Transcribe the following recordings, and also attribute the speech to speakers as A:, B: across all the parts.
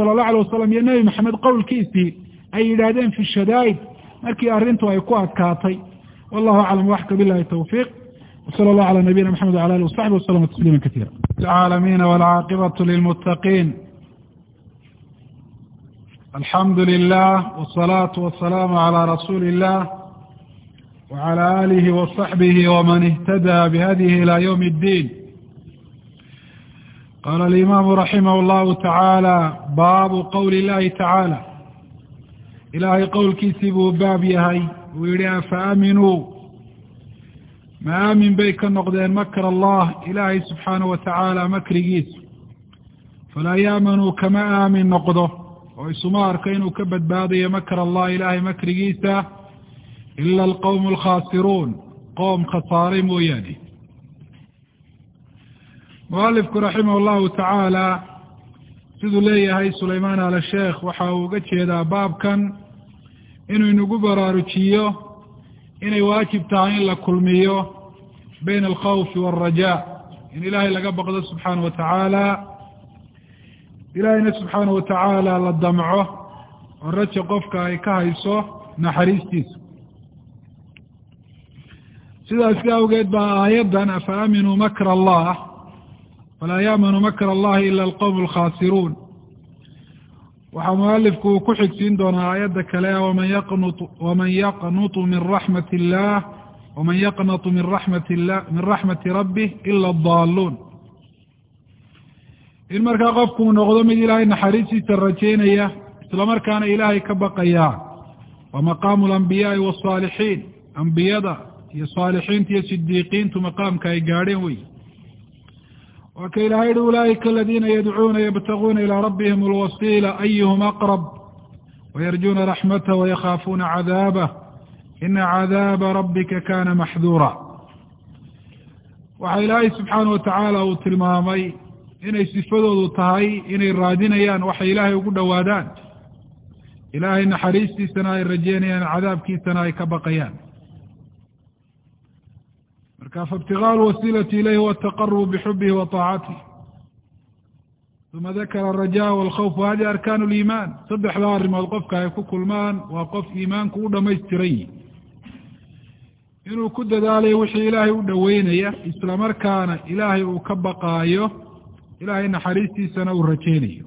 A: sala allahu alay wasalam iyo nebi maxamed qowlkiisii ay yidhaahdeen fi shadaa'id. Markii arrintu ay ku adkaatay. Wallahu aclam waxka bilahi tawfiiq. Wsala allahu cala nabiyina maxamed wala alih wasaxbi waslama tasliima kasiira alcaalamiina walcaaqibatu lilmuttaqiin alxamdu lilah wsalaatu wasalaamu cala rasuuli illah wcala alihi wasaxbihi waman ihtada bihadihi ila ywm اddiin qala alimaamu raximah llahu tacaala baabu qowli illahi tacaala ilaahay qowlkiisii buu baab yahay uu yihi afa aaminuu ma aamin bay ka noqdeen makr allah ilaahay subxaanahu watacaala makrigiisa falaa yaamanuu kama aamin noqdo oo isuma arko inuu ka badbaadayo makr allah ilaahay makrigiisa ila alqowm alkhaasiruun qoom khasaaray mooyaane mualifku raximah allahu tacaala siduu leeyahay sulaymaan ala sheekh waxa uu uga jeedaa baabkan inuu inagu baraarujiyo inay waajib tahay in la kulmiyo bayna alkhawfi waalrajaa in ilaahay laga baqdo subxaana wa tacaala ilaahayna subxaana wa tacaala la damco oo raja qofka ay ka hayso naxariistiisa. Sidaasi awgeed baa aayaddan afa aaminuu makra allah falaa yaamanu makr allahi ila alqowm alkhaasiruun waxaa mualifku uu ku xigsiin doonaa aayadda kale waman yaqnut waman yaqnutu min raxmat illah waman yaqnatu min raxmat illah min raxmati rabbih ila adaaluun in markaa qofku uu noqdo mid ilaahay naxariistiisa rajeynaya islamarkaana ilaahay ka baqaya waa maqaamu alambiyaai wasaalixiin ambiyada iyo saalixiinta iyo sidiiqiintu maqaamka ay gaadheen wey waka ka ilaahay hi ulaa'ika aladiina yadcuuna yabtaguuna ilaa rabbihim alwasiila ayuhum aqrab wayarjuuna raxmatah wayakhaafuuna cadaabah ina cadaaba rabbika kana maxduura waxaa ilaahay subxaana watacaala uu tilmaamay inay sifadoodu tahay inay raadinayaan waxay ilaahay ugu dhowaadaan ilaahay naxariistiisana ay rajeynayaan cadaabkiisana ay ka baqayaan marka faibtigaau wasiilati ilayhi huwa ataqarubu bixubihi wa taacatih uma dakara araja walkhawf wahadii arkaan liimaan saddexdaa arrimood qofka ay ku kulmaan waa qof iimaanku u dhamaystiran inuu ku dadaalayo wixii ilaahay u dhoweynaya islamarkaana ilaahay uu ka baqaayo ilaahay naxariistiisana uu rajeynayo.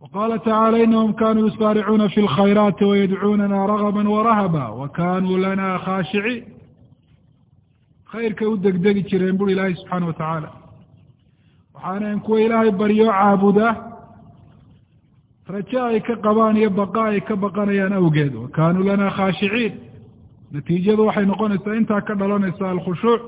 A: Waqaala tacaala inahum kanuu yusaaricuuna fi lkhayraati wayadcuunana ragaba warahaba wakanuu lana khaashiciin khayrka u degdegi jireen buri ilaahay subxaana wa tacaala. Waxaana kuwa ilaahay baryo caabuda rajo ay ka qabaan iyo baqa ay ka baqanayaan awgeed. Wa kaanuu lana khaashiciin natiijadu waxay noqonaysaa intaa ka dhalanaysa alkhushuuc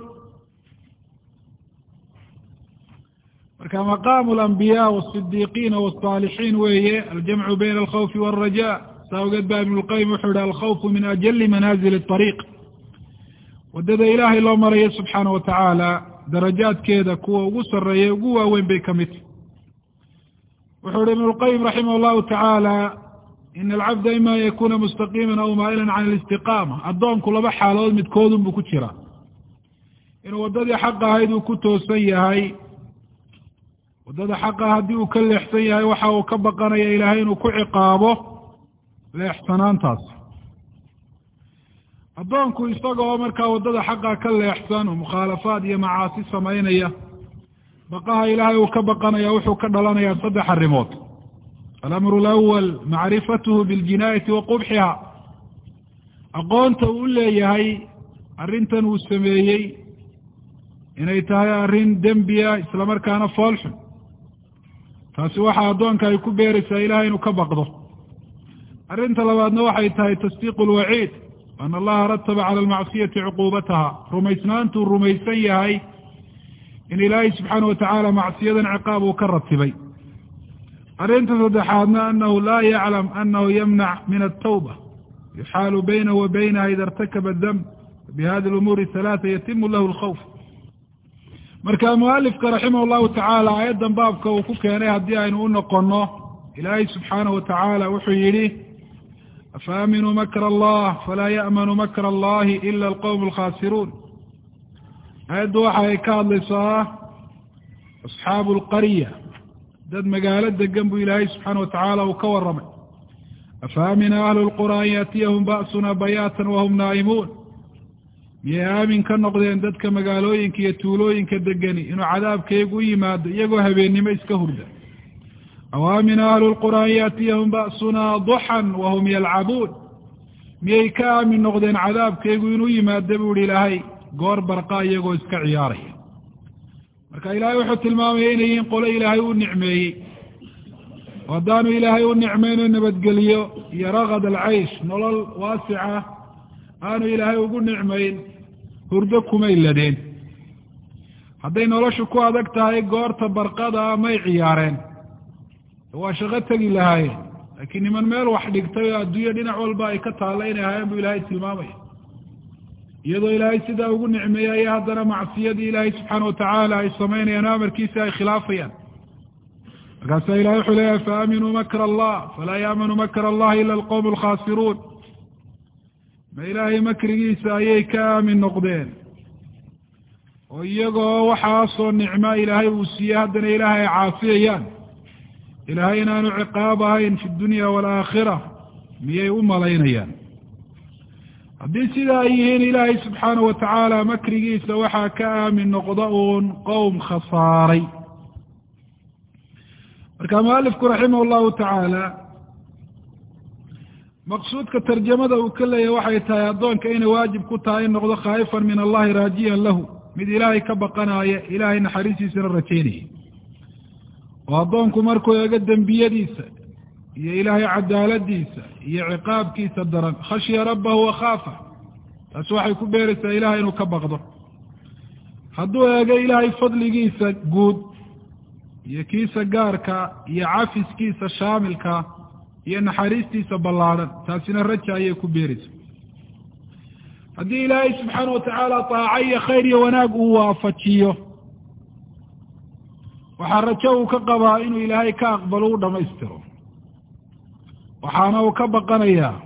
A: marka maqaamu alambiyaa wasidiiqiina wasaalixiin weeye aljamcu bayna alkhawfi waalraja sa awgeed ba ibnu lqayim wuxuu yihi alkhawfu min ajali manaazili اطariiq waddada ilaahay loo marayo subxaana wa tacaala darajaadkeeda kuwa ugu sarreeya ugu waaweyn bay ka mid tahy wuxuu uhi ibn lqayim raximah llahu tacaala ina alcabda ima an yakuna mustaqiima aw maa'ilan can alistiqaama addoonku laba xaaladood midkoodun buu ku jiraa inuu waddadii xaqa ahayd uu ku toosan yahay waddada xaqa haddii uu ka leexsan yahay waxa uu ka baqanaya ilaahay inuu ku ciqaabo leexsanaantaas addoonku isagoo markaa waddada xaqa ka leexsan oo mukhaalafaad iyo macaasi samaynaya baqaha ilaahay uu ka baqanaya wuxuu ka dhalanayaa saddex arrimood. Alamru alawal macrifatuhu biاljinaayati wa qubxiha. Aqoonta uu leeyahay arrintan uu sameeyey inay tahay arrin dembiya islamarkaana foolxun taasi waxa addoonka ay ku beeraysaa ilahay inuu ka baqdo. Arrinta labaadna waxay tahay tasdiiqu lwaciid an allaha rataba cala almacsiyati cuquubataha rumaysnaantuu rumaysan yahay in ilaahay subxaana watacaala macsiyadan ciqaab uu ka ratibay arrinta saddexaadna anahu laa yaclam anahu yamnac min altawba yuxaalu baynahu wa baynaha ida irtakaba damb bihadi lumuuri halaata yatimu lahu lkhawf marka mualifka raximah llahu tacaala aayaddan baabka uu ku keenay haddii aynu u noqono ilaahay subxaana wa tacaala wuxuu yidhi afaaminuu makr allah falaa ya'manu makr allahi ila alqowm alkhaasiruun aayaddu waxa ay ka hadlaysaa asxaabu alqarya dad magaalo degan buu ilaahay subxaana watacaala uu ka warramay afaamina ahlu lqura an yaatiyahum ba'suna bayaatan wahum naa'imuun miyay aamin ka noqdeen dadka magaalooyinka iyo tuulooyinka degani inuu cadaabkaygu u yimaado iyagoo habeennimo iska hurda aw aamina ahlu lqura an yaatiyahum ba'suna duxan wahum yalcabuun miyay ka aamin noqdeen cadaabkaygu inuu yimaado buu ihi ilaahay goor barqa iyagoo iska ciyaaraya marka ilaahay wuxuu tilmaamaya inay yihiin qolo ilaahay u nicmeeyey oo haddaanu ilaahay u nicmayno nabadgeliyo iyo ragad alcaysh nolol waasica aanu ilaahay ugu nicmayn hurdo kumay ladeen hadday noloshu ku adag tahay goorta barqada may ciyaareen waa shaqo tegi lahaayeen laakiin niman meel wax dhigtay oo adduunya dhinac walba ay ka taalla inay ahaayeen buu ilaahay tilmaamaya. Iyadoo ilaahay sidaa ugu nicmeeyey ayaa haddana macsiyadii ilaahay subxaana watacaala ay samaynayaan o amarkiisa ay khilaafayaan. Markaasaa ilahay wuxuu leeyahay faaminuu makr allah falaa yaamanu makr allahi ila alqowm alkhaasiruun ma ilaahay makrigiisa ayay ka aamin noqdeen. Oo iyagoo waxaasoo nicmo ilaahay uu siiyey haddana ilaahay ay caasiyayaan ilaahay inaanu ciqaab ahayn fi dunya waalaakhira miyay u malaynayaan? Haddii sidaa ay yihiin ilaahay subxaana wa tacaala makrigiisa waxaa ka aamin noqda uun qowm khasaaray. Marka mualifku raximah llahu tacaala maqsuudka tarjamada uu ka leeyahy waxay tahay addoonka inay waajib ku tahay in noqdo khaa'ifan min allahi raajiyan lahu. Mid ilaahay ka baqanaaya ilaahay naxariistiisana rajaynaya oo addoonku markuu eego dembiyadiisa iyo ilaahay cadaaladiisa iyo ciqaabkiisa daran khashya rabbahu wakhaafa taasi waxay ku beeraysaa ilahay inuu ka baqdo. Hadduu eego ilaahay fadligiisa guud iyo kiisa gaarka iyo cafiskiisa shaamilka iyo naxariistiisa ballaadhan taasina raja ayay ku beeraysaa. Haddii ilaahay subxaana watacaala taaco iyo khayr iyo wanaag uu waafajiyo waxaa rajo uu ka qabaa inuu ilaahay ka aqbalo u dhamaystiro. Waxaana uu ka baqanayaa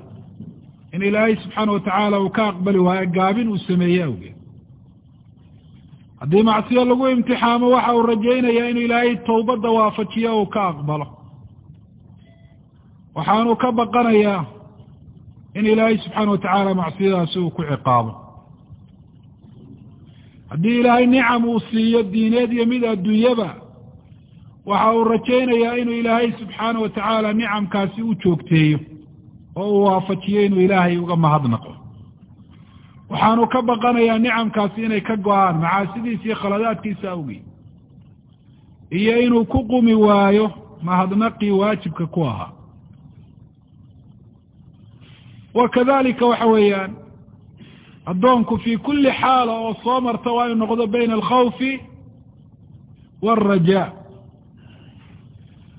A: in ilaahay subxaana watacaala uu ka aqbali waayo gaabin uu sameeye awgeed. Haddii macsiyo lagu imtixaamo waxa uu rajaynayaa inuu ilaahay tawbadda waafajiyo uu ka aqbalo. Waxaanuu ka baqanayaa in ilaahay subxaana watacaala macsiyadaasi uu ku ciqaabo. Haddii ilaahay nicam uu siiyo diineed iyo mid adduunyaba waxa uu rajaynayaa inuu ilaahay subxaana wa tacaala nicamkaasi u joogteeyo oo uu waafajiyo inuu ilaahay uga mahadnaqo. Waxaanu ka baqanayaa nicamkaasi inay ka go'aan macaasidiisa iyo khaladaadkiisa awgeed. Iyo inuu ku qumi waayo mahadnaqii waajibka ku ahaa. Wa kadalika waxa weeyaan addoonku fii kulli xaala oo soo marta waa inu noqdo bayna alkhawfi waalraja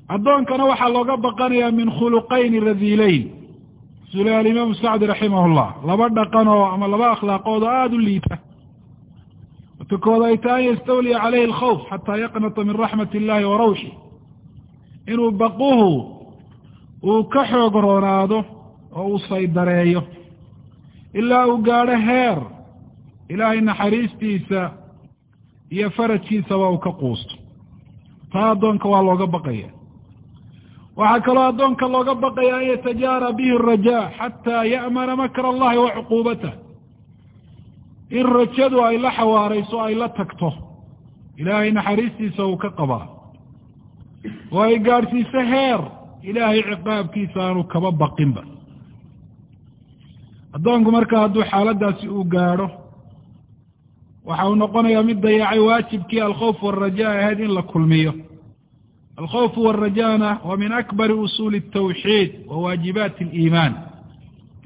A: addoonkana waxaa looga baqanayaa min khuluqayni radiileyn sule alimaamu sacdi raximah llah laba dhaqan oo ama laba akhlaaqood oo aada u liita. Ay tahay an yastawliya caleyhi alkhawf xataa yaqnata min raxmat illahi wa rawxi. Inuu baquhu uu ka xoog roonaado oo uu saydareeyo ilaa uu gaadho heer ilaahay naxariistiisa iyo farajkiisaba uu ka quusto. Taa addoonka waa looga baqaya waxaa kaloo addoonka looga baqaya an yatajaara bihi araja xataa ya'mana makr allahi wa cuquubatah in rajadu ay la xawaarayso ay la tagto ilaahay naxariistiisa uu ka qabaa. Oo ay gaadhsiiso heer ilaahay ciqaabkiisa aanu kaba baqinba. Addoonku marka hadduu xaaladaasi uu gaadho waxa uu noqonayaa mid dayacay waajibkii alkhawf waalraja ahayd in la kulmiyo alkhawfu waalrajana waa min akbari usuuli altawxiid wa waajibaati aliimaan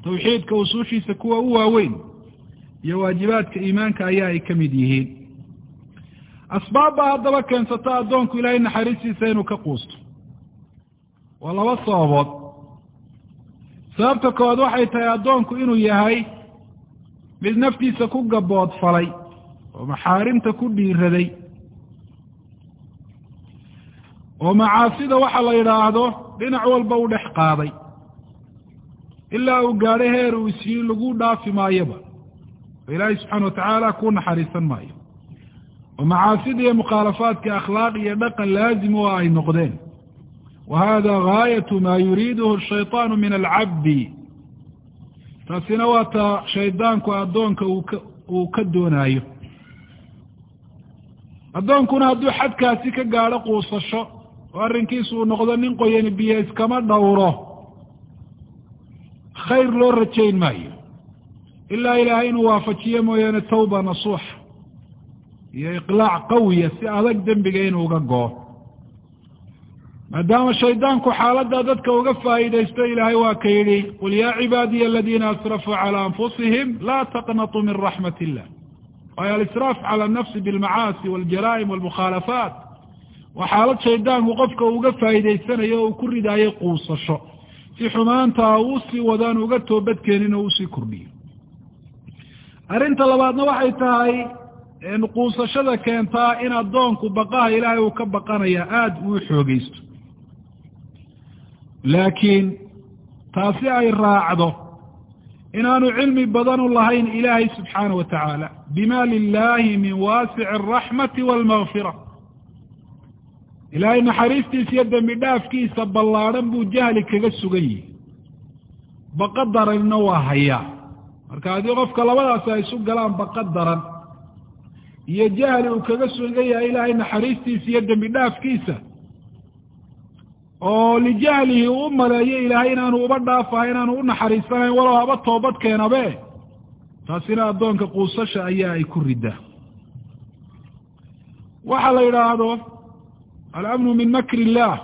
A: tawxiidka usuushiisa kuwa u waaweyn iyo waajibaadka iimaanka ayaa ay ka mid yihiin asbaab baa haddaba keensata addoonku ilaahay naxariistiisa inuu ka quusto waa laba sababood sababta koowaad waxay tahay addoonku inuu yahay mid naftiisa ku gabood falay oo maxaarimta ku dhiiraday oo macaasida waxa la yidhaahdo dhinac walba u dhex qaaday. Ilaa uu gaadho heer uu isii lagu dhaafi maayoba oo ilaahay subxaana watacaala ku naxariisan maayo. Oo macaasida iyo mukhaalafaadka akhlaaq iyo dhaqan laazim oo ay noqdeen. Wa hada gaayatu ma yuriiduhu shayطaanu min alcabdi. Taasina waa ta shaydaanku addoonka uu ka doonaayo. Addoonkuna hadduu xadkaasi ka gaadho quusasho oo arrinkiisu uu noqdo nin qoyani biyo iskama dhowro. Khayr loo rajayn maayo. Ilaa ilaahay inuu waafajiyo mooyaane tawba nasuuxa iyo iqlaac qawiya si adag dembiga inuu uga goo. Maadaama shaydaanku xaaladdaa dadka uga faa'iidaysto ilaahay waa ka yidhi qul yaa cibaadiya aladiina asrafuu calaa anfusihim laa taqnatuu min raxmat illah waayo alisraaf cala anafsi bilmacaasi waljaraa'im walmukhaalafaat waa xaalad shaydaanku qofka uga faa'iidaysanayo o uu ku ridaayo quusasho. Si xumaantaa uu sii wadaan uga toobadkeenin oo u sii kordhiyo. Arrinta labaadna waxay tahay quusashada keentaa in addoonku baqaha ilaahay uu ka baqanaya aada uu xoogeysto laakiin taasi ay raacdo inaanu cilmi badanu lahayn ilaahay subxaana wa tacaala. Bima lilahi min waasici araxmati walmakfira ilaahay naxariistiisa iyo dembi dhaafkiisa ballaadhan buu jahli kaga sugan yihi baqa daranna waa hayaa marka haddii qofka labadaasi ay isu galaan baqa daran iyo jahli uu kaga sugan yahay ilaahay naxariistiisa iyo dembi dhaafkiisa oo lijahlihi uu u maleeyo ilaahay inaanu uba dhaafahay inaanu u naxariisanayn walow haba toobad keenabe taasina addoonka quusasha ayaa ay ku riddaa. Waxa la yidhaahdo alamnu min makri illaah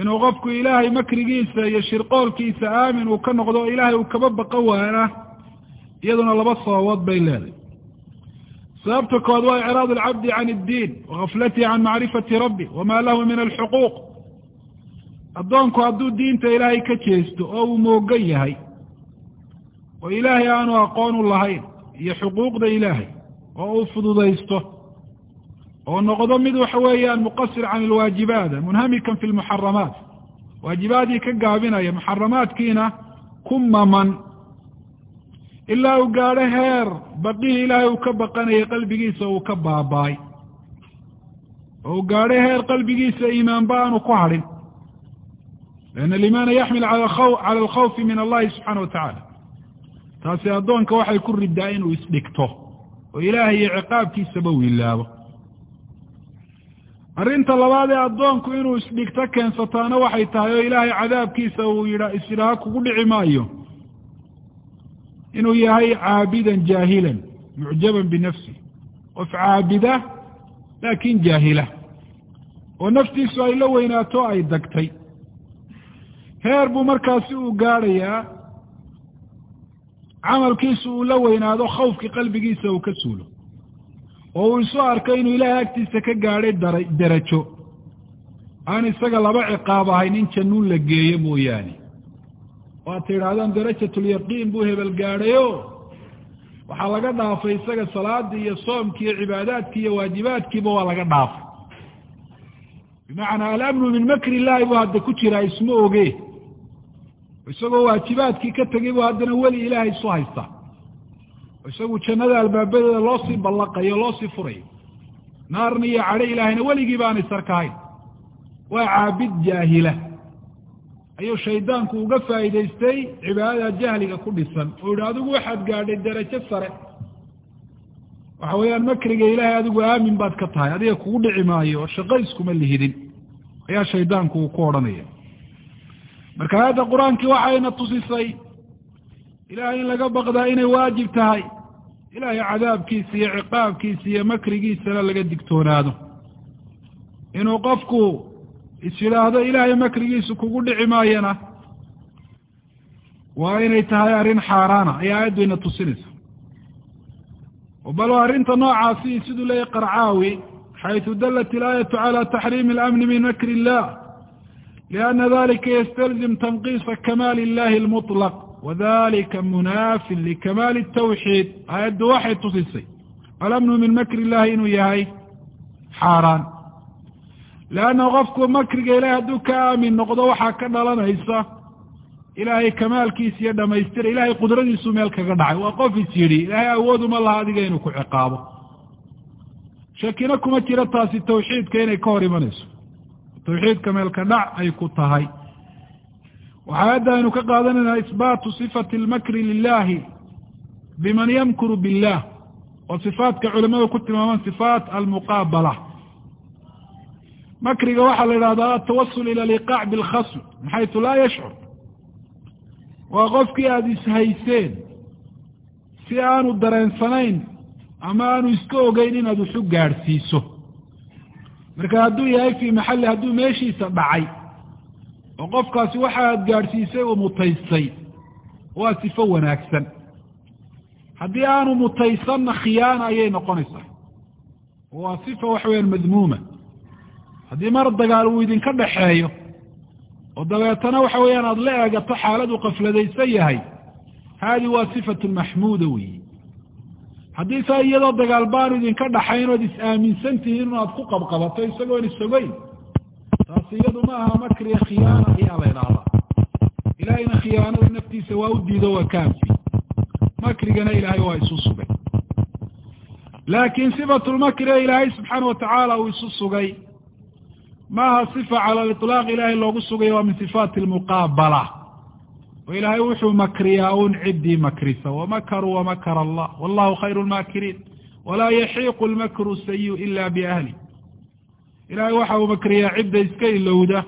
A: inuu qofku ilaahay makrigiisa iyo shirqoolkiisa aamin uu ka noqdo ilaahay uu kaba baqan waana iyaduna laba sababood bay leedahay sababta kood waa icraad alcabdi can iddiin wagaflatihi can macrifati rabbi wama lahu min alxuquuq addoonku hadduu diinta ilaahay ka jeesto oo uu moogan yahay oo ilaahay aanu aqoon u lahayn iyo xuquuqda ilaahay oo uu fududaysto oo noqdo mid waxa weeyaan muqasir can alwaajibaat munhamikan fi lmuxaramaat waajibaadii ka gaabinaya muxaramaadkiina ku maman. Ilaa uu gaadho heer baqihii ilaahay uu ka baqanayay qalbigiisa uu ka baabaay. Oo uu gaadho heer qalbigiisa iimaanba aanu ku hadhin lianna alimaana yaxmil cala alkhawfi min allahi subxaana wa tacaala. Taasi addoonka waxay ku riddaa inuu isdhigto oo ilaahay iyo ciqaabkiisaba uu ilaabo arrinta labaad ee addoonku inuu isdhigto keensataana waxay tahay oo ilaahay cadaabkiisa uu yidha isidhaha kugu dhici maayo. Inuu yahay caabidan jaahilan mucjaban binafsi. Qof caabida laakin jaahila. Oo naftiisu ay la weynaato ay dagtay. Heer buu markaasi uu gaadhayaa. Camalkiisu uu la weynaado khawfkii qalbigiisa uu ka suulo oo uu isu arko inuu ilaahay agtiisa ka gaadhay dara derajo. Aan isaga laba ciqaab ahayn in jannuun la geeyo mooyaane. Oo ad tidhaahdaan darajatulyaqiin buu hebel gaadhayo. Waxaa laga dhaafay isaga salaadii iyo soomkii iyo cibaadaadkii iyo waajibaadkiiba waa laga dhaafay. Bimacnaa alamnu min makri illahi buu hadda ku jiraa isma oge. Isagoo waajibaadkii ka tegay buu haddana weli ilaahay isu haysta isagu jannada albaabadeeda loo sii ballaqayo loo sii furayo naarna iyo cadho ilaahayna weligii baanay sarkahayn waa caabid jaahila. Ayuu shaydaanku uga faa'iidaystay cibaadada jahliga ku dhisan. Oo yihi adigu waxaad gaadhay derajo sare. Waxa weeyaan makriga ilaahay adigu aamin baad ka tahay. Adiga kugu dhici maayo shaqo iskuma lihidin. Ayaa shaydaanku uu ku odhanaya. Marka aayadda qur'aankii waxayna tusisay ilahay in laga baqdaa inay waajib tahay ilaahay cadaabkiisa iyo ciqaabkiisa iyo makrigiisana laga digtoonaado inuu qofku is yidhaahdo ilaahay makrigiisa kugu dhici maayana waa inay tahay arrin xaaraana ayaa aayaddu ina tusinaysa bal arrinta noocaasi siduu leeyahy qarcaawi xayثu dalat ilaayatu calى taxriimi اlamni min makri illah liana dalika ystalzim tanqiisa kamaal illahi اlmuطlq wadalika munaafin likamaali الtawxiid aayaddu waxay tusisay alamnu min makri illahi inuu yahay xaaraan leanna qofku makriga ilahay hadduu ka aamin noqdo waxaa ka dhalanaysa ilaahay kamaalkiisa iyo dhamaystira ilahay qudradiisu meel kaga dhacay waa qof is yidhi ilaahay awooduma laha adiga inuu ku ciqaabo shakina kuma jiro taasi tawxiidka inay ka hor imanayso tawxiidka meelka dhac ay ku tahay waxaa hadda aynu ka qaadanaynaa isbaatu sifati almakri lilahi biman yamkuru billah oo sifaatka culimadu ku tilmaamaan sifaat almuqaabala. Makriga waxaa la yidhahdaa atawasul ila aliqaac bilkhasm min xaytu laa yashcur. Waa qofkii aada ishayseen si aanu dareensanayn ama aanu iska ogeyn inaad waxu gaadhsiiso. Marka hadduu yahay fii maxalli hadduu meeshiisa dhacay oo qofkaasi waxa aad gaadhsiisay uu mutaystay waa sifo wanaagsan. Haddii aanu mutaysanna khiyaana ayay noqonaysaa. Waa sifa waxa weyaan madmuuma. Haddii mar dagaal uu idinka dhaxeeyo oo dabeetana waxa weeyaan aada la eegato xaaladu qafladaysan yahay haadi waa sifatu maxmuuda weyi haddii saa iyadoo dagaal baanu idinka dhaxayn ood is-aaminsan tihiin inaad ku qabqabato isagoon isogeyn taasi iyadu ma aha makriya khiyaana ayaa la idhaahdaa ilaahayna khiyaanada naftiisa waa u diido waa kaanfi makrigana ilaahay waa isu sugay. Laakiin sifatulmakriga ilaahay subxaana watacaala uu isu sugay. Maaha sifa cala aliطlaaq ilaahay loogu sugayo waa min sifaati almuqaabala oo ilaahay wuxuu makriyaa un ciddii makrisa wamakaruu wamakara allah. Wallahu khayru lmaakiriin walaa yaxiiqu lmakru sayu ila biahli ilahay waxa uu makriyaa cidda iska ilowda.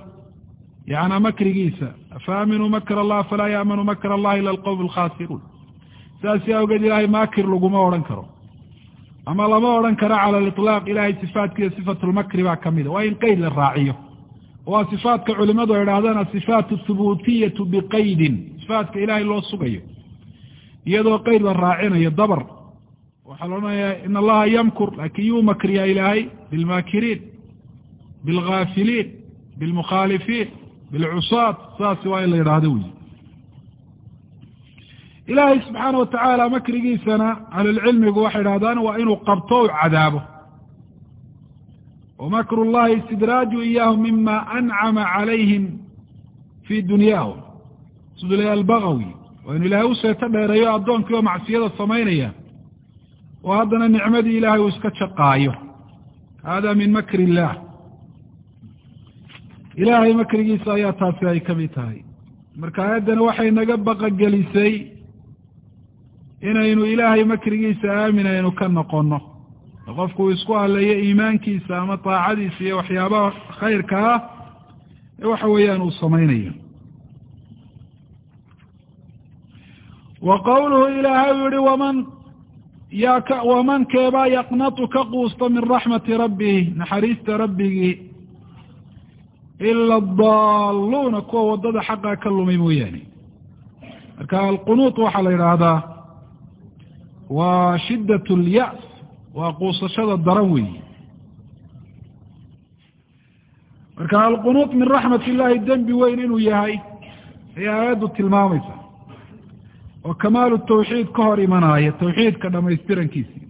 A: Yana makrigiisa. Afaaminuu makr allah falaa yaamanu makr allah ila alqowm alkhasiruun sidaasi awgeed ilahay maakir laguma odhan karo. Ama lama odhan karo cala aliطlaaq ilahay sifaatkiiyo sifatulmakri baa kamida waa in qeyd la raaciyo. Waa sifaatka culimadu ay idhahdaan asifaat thubuutiyatu biqaydin. Sifaatka ilahay loo sugayo. Iyadoo qeyd la raacinayo dabar. Waxaa la odhanayaa in allaha yamkur laakin yuu makriyaa ilaahay bilmaakiriin bilgaafiliin bilmukhaalifiin bilcusaat saas waa in la yidhaahdo wey ilaahay subxaana watacaala makrigiisana ahlulcilmigu waxay idhahdaan waa inuu qabto u cadaabo wamakru llahi istidraaju iyaahum mima ancama calayhim fii dunyaahum siduu leeya albagawi waa inu ilaahay u seeto dheereeyo addoonkii oo macsiyada samaynaya oo haddana nicmadii ilaahay uu iska jaqaayo hada min makri ilaahay makrigiisa ayaa taasi ay ka mid tahay. Marka aayaddana waxay naga baqagelisay inaynu ilaahay makrigiisa aamin aynu ka noqono qofku uu isku haleeyo iimaankiisa ama daacadiisa iyo waxyaabaha khayrka ah ee waxa weeyaan uu samaynayo. Wa qowluhu ilaahay u yihi waman yaa ka waman keebaa yaqnatu ka quusta min raxmati rabbihi naxariista rabbigii ila adaalluuna kuwa waddada xaqa ka lumay mooyaane. Marka alqunuut waxaa la yidhaahdaa waa shiddat اlya's waa quusashada daran weyi marka alqunuut min raxmat illahi dembi weyn inuu yahay ayay aayaddu tilmaamaysa oo kamaalu tawxiid ka hor imanaya tawxiidka dhamaystirankiisi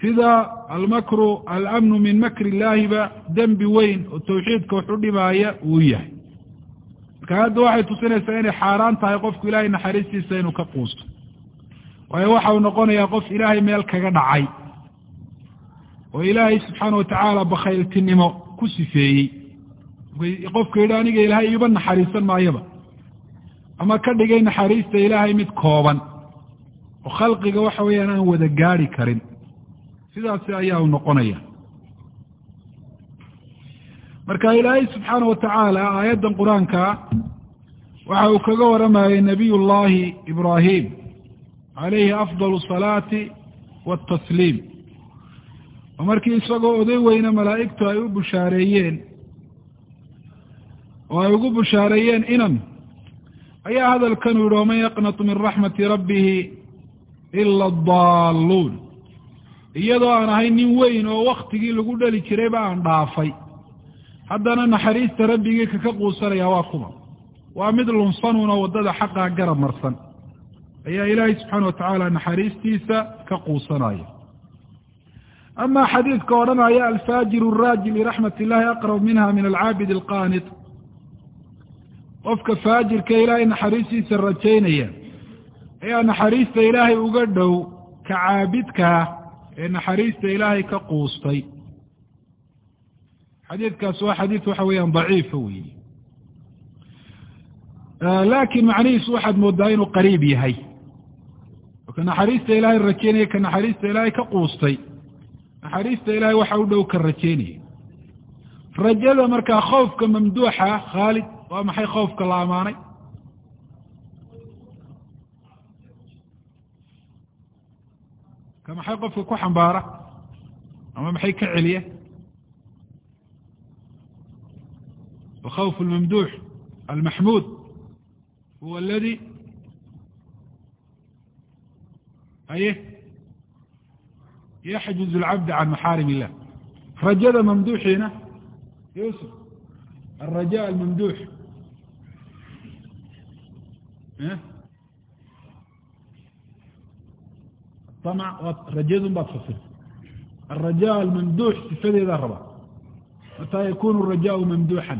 A: sida almakru alamnu min makri illaahiba dembi weyn oo tawxiidka wax u dhimaaya uu yahay. Marka aayaddu waxay tusinaysaa inay xaaraan tahay qofku ilaahay naxariistiisa inuu ka quusto. Waayo waxa uu noqonayaa qof ilaahay meel kaga dhacay. Oo ilaahay subxaana watacaala bakhayltinimo ku sifeeyey. Qofku yidhi aniga ilaahay iiba naxariisan maayaba. Ama ka dhigay naxariista ilaahay mid kooban. Oo khalqiga waxa weeyaan aan wada gaadi karin sidaasi ayaa uu noqonaya. Marka ilaahay subxaana watacaala aayaddan qur'aanka waxa uu kaga waramayay nabiy llahi ibraahim calayhi afdal asalaati waatasliim oo markii isagoo oday weyne malaa'igtu ay u bushaareeyeen oo ay ugu bushaareeyeen inan ayaa hadalkanu yihi waman yaqnatu min raxmati rabbihi ila adaalluun iyadoo aan ahay nin weyn oo waktigii lagu dhali jirayba aan dhaafay. Haddana naxariista rabbigii kaka quusanaya waa kuba waa mid lunsanuuna waddada xaqaa garab marsan. Ayaa ilaahay subxaana watacaala naxariistiisa ka quusanaya ama xadiidka odhanaya alfaajiru raaji liraxmat illahi aqrab minha min alcaabid alqaanit. Qofka faajirka ilaahay naxariistiisa rajaynaya ayaa naxariista ilaahay uga dhow ka caabidkaa ee naxariista ilaahay ka quustay. Xadiidkaas waa xadiid waxa weeyaan daciifa weyi laakin macnihiisu waxaad moodaa inuu qariib yahay. Oo ka naxariista ilaahay rajeynaya ka naxariista ilaahay ka quustay. Naxariista ilaahay waxa u dhow ka rajeynaya rajada markaa khawfka mamduuxa khaalid waa maxay khawfka la amaanay ka maxay qofka ku xambaara? Ama maxay ka celiya? Wkhawf اlmamduux almaxmuud huwa aladi aye yaxjuzu اlcabd can maxaarim illah. Rajada mamduuxiina yuusuf alraja almamduux eh? الممدوح إيه؟ الطمع رجاء بطفصل الرجاء الممدوح سفده إذا ربا متى يكون الرجاء ممدوحا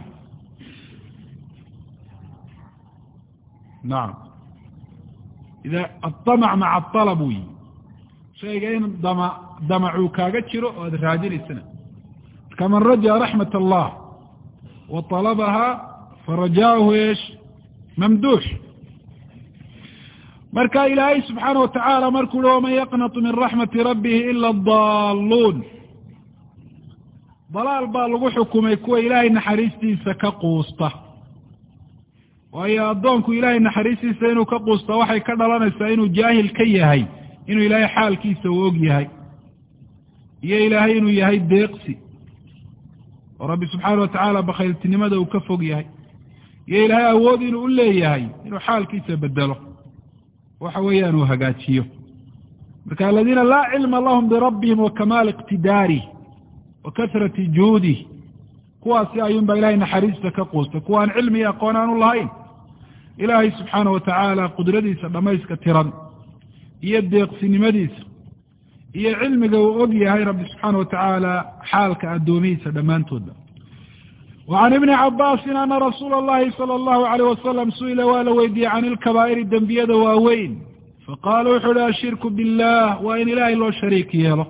A: نعم إذا الطمع مع الطلب وي shayga in dama damacuu kaaga jiro oo ad raadinaysana kaman rajaa raxmat allah wa talabahaa farajaahu eesh mamduux marka ilaahay subxaana watacaala markuu uhi waman yaqnatu min raxmati rabbihi ila adaalluun dalaal baa lagu xukumay kuwa ilaahay naxariistiisa ka quusta. Waayo addoonku ilaahay naxariistiisa inuu ka quusta waxay ka dhalanaysaa inuu jaahil ka yahay inuu ilaahay xaalkiisa uu og yahay iyo ilaahay inuu yahay deeqsi. Oo rabbi subxaana watacaala bakhayltinimada uu ka fog yahay iyo ilaahay awood inuu u leeyahay inuu xaalkiisa bedelo waxa weeyaan uu hagaajiyo. Marka aladiina laa cilma lahum birabbihim wa kamaali iqtidaarih wa kasrati juudih kuwaasi ayuun baa ilahay naxariista ka quusta kuwaan cilmi iyo aqoon aanu lahayn. Ilaahay subxaana watacaala qudradiisa dhamayska tiran iyo deeqsinimadiisa iyo cilmiga uu og yahay rabbi subxaana watacaala xaalka addoomihiisa dhammaantoodba can ibni cabaasin ana rasuula allahi sala allahu alayh wasalam su'ila waa la weydiiyey can ilkabaa'iri dembiyada waaweyn faqaala wuxuu uhi ashirku billah waa in ilaahay loo shariik yeelo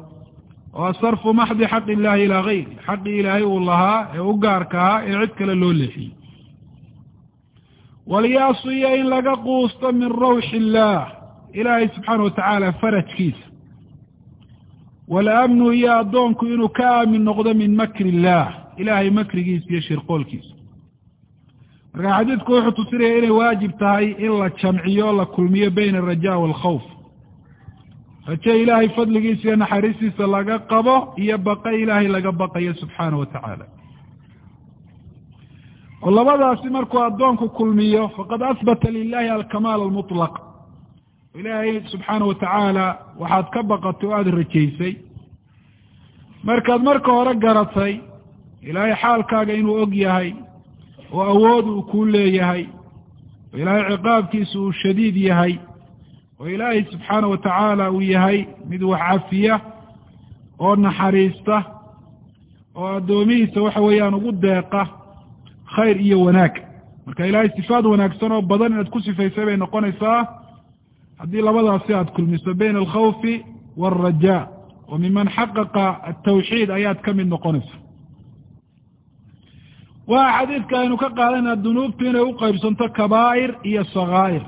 A: oo asarfu maxdi xaqi illahi ilaa gayri xaqii ilaahay uu lahaa ee u gaarka ahaa ee cid kale loo leexiyey walyaasu iyo in laga quusto min rawxi illaah ilaahay subxaana watacaala farajkiisa walamnu iyo addoonku inuu ka aamin noqdo min makri illaah ilaahay makrigiisa iyo shirqoolkiisa marka xadiidku wuxuu tusinaya inay waajib tahay in la jamciyo la kulmiyo bayna araja waalkhawf raje ilaahay fadligiisa iyo naxariistiisa laga qabo iyo baqa ilaahay laga baqayo subxaana wa tacaala. Oo labadaasi markuu addoonku kulmiyo faqad asbata lilahi alkamaal almutlaq. Ilaahay subxaana watacaala waxaad ka baqatay oo aada rajaysay. Markaad marka hore garatay ilaahay xaalkaaga inuu og yahay oo awood uu kuu leeyahay oo ilaahay ciqaabkiisa uu shadiid yahay oo ilaahay subxaana watacaala uu yahay mid wax cafiya oo naxariista oo addoomihiisa waxa weeyaan ugu deeqa khayr iyo wanaag. Marka ilaahay sifaad wanaagsan oo badan inaad ku sifaysay bay noqonaysaa haddii labadaasi aada kulmiso bayna alkhawfi waalraja oo miman xaqaqa atawxiid ayaad ka mid noqonaysa waa xadiidka aynu ka qaadanaa dunuubtu inay u qaybsanto kabaa'ir iyo sakaa'ir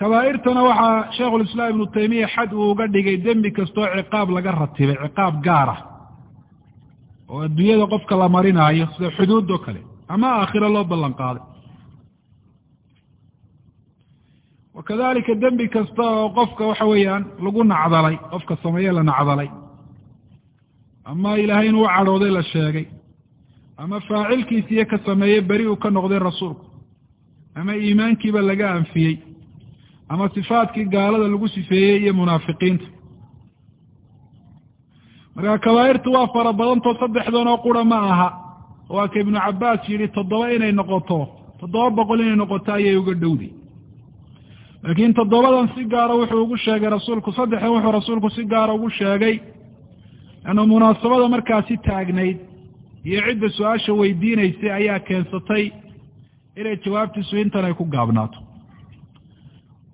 A: kabaa'irtana waxaa sheikhulislaam ibnu taymiya xad uu uga dhigay dembi kastoo ciqaab laga ratibay ciqaab gaar ah oo adduunyada qofka la marinaayo sida xuduud oo kale ama aakhiro loo ballan qaaday. Wakadalika dembi kasta oo qofka waxa weeyaan lagu nacdalay qofka sameeye la nacdalay. Ama ilaahay inuu cadhooday la sheegay ama faacilkiisi iyo ka sameeye beri uu ka noqday rasuulku. Ama iimaankiiba laga anfiyey. Ama sifaadkii gaalada lagu sifeeyey iyo munaafiqiinta. Marka kabaa'irtu waa fara badantoo saddexdan oo qura ma aha. Waa ka ibnu cabbaas yidhi toddoba inay noqoto toddoba boqol inay noqoto ayay uga dhowday. Laakiin toddobadan si gaara wuxuu ugu sheegay rasuulku saddexdan wuxuu rasuulku si gaara ugu sheegay anna munaasabada markaasi taagnayd iyo cidda su'aasha weydiinaysay ayaa keensatay inay jawaabtiisu intan ay ku gaabnaato.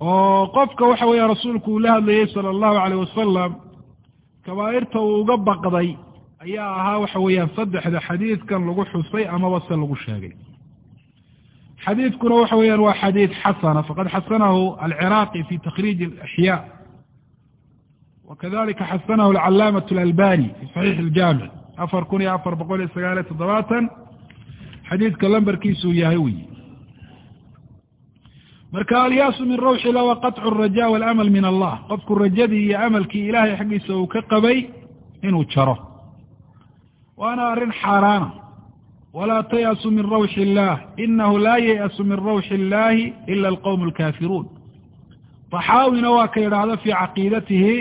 A: Oo qofka waxa weeya rasuulku uu la hadlayey sala allahu calayh wasalam kabaa'irta uu uga baqday ayaa ahaa waxa weeyaan saddexda xadiidkan lagu xusay amaba se lagu sheegay. Xadiidkuna waxa weeyaan waa xadiid xasana faqad xasanahu alciraaqi fi takriij alaxyaa wakadalika xasanahu alcalaamaة alalbani fi saxiix اljaamic afar kun iyo afar boqol iyo sagaal iyo toddobaatan xadiidka lambarkiisuu yahay wey marka alyaasu min rawxi la wa qaطcu الraja wاlamal min allah qofku rajadii iyo amalkii ilahay xaggiisa uu ka qabay inuu jaro waana arrin xaaraana walaa tayasu min rawxi illah inahu laa yayasu min rawxi illahi ila alqowm alkafiruun taxaawina waa ka yidhaahda fi caqiidatihi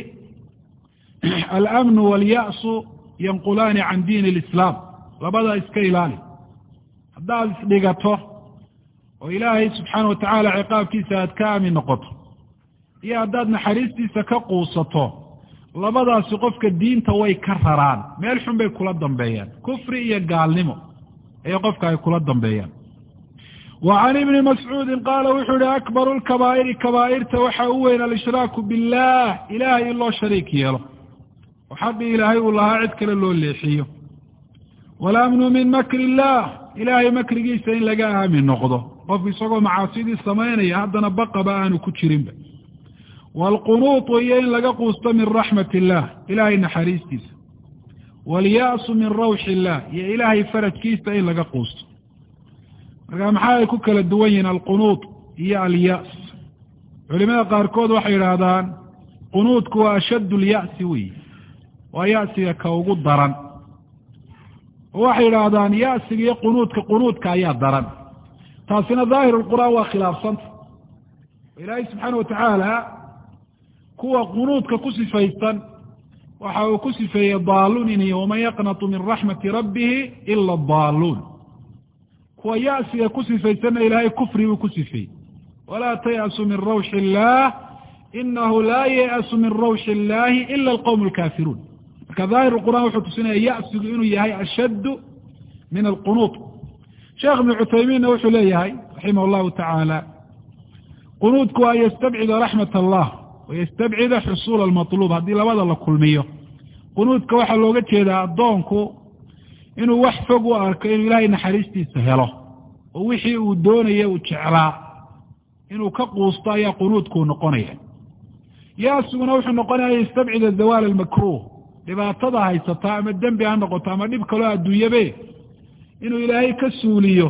A: alamnu walya'su yanqulaani can diin اlislaam labadaa iska ilaali. Haddaad isdhigato oo ilaahay subxaana wa tacaala ciqaabkiisa aad ka aamin noqoto iyo haddaad naxariistiisa ka quusato labadaasi qofka diinta way ka raraan. Meel xun bay kula dambeeyaan. Kufri iyo gaalnimo ayay qofka ay kula dambeeyaan. Wa can ibni mascuudin qaala wuxuu ihi akbaru lkabaa'iri kabaa'irta waxaa u weyn alishraaku billah ilahay in loo shariik yeelo xaqii ilaahay uu lahaa cid kale loo leexiyo. Walamnu min makri illah ilaahay makrigiisa in laga aamin noqdo. Qofku isagoo macaasidii samaynaya haddana baqaba aanu ku jirinba. Waalqunuutu iyo in laga quusto min raxmat illah ilahay naxariistiisa walya'su min rawxi illah iyo ilaahay farajkiisa in laga quusto. Marka maxaa ay ku kala duwan yihiin alqunuud iyo alya's culimada qaarkood waxay yidhaahdaan qunuudku waa ashaddu lya'si wey waa ya'siga ka ugu daran. Oo waxay yidhaahdaan ya'siga iyo qunuudka qunuudka ayaa daran. Taasina daahir lqur'aan waa khilaafsanta ilaahay subxaana watacaala kuwa qunuudka ku sifaysan waxa uu ku sifeeyey daaluun inay waman yaqnatu min raxmati rabbihi ila daaluun kuwa ya'siga ku sifaysanna ilaahay kufri buu ku sifeeyey. Walaa tayasu min rawxi illah inahu laa ya'su min rawxi illahi ila alqowm alkafiruun marka daahir qur'an wuxuu tusinaya ya'sigu inuu yahay ashaddu min alqunuud sheekh ibnu cuthaymiinna wuxuu leeyahay raximah llahu tacaala qunuudku an yastabcida raxmat allah wayastabcida xusuula almatluub haddii labada la kulmiyo. Qunuudka waxaa looga jeedaa addoonku inuu wax fog u arko inuu ilaahay naxariistiisa helo oo wixii uu doonaya uu jeclaa inuu ka quusto ayaa qunuudkuu noqonaya. Yaasiguna wuxuu noqonaya yastabcida zawaal almakruh dhibaatada haysata ama dembi ha noqoto ama dhib kaloo adduunyabe inuu ilaahay ka suuliyo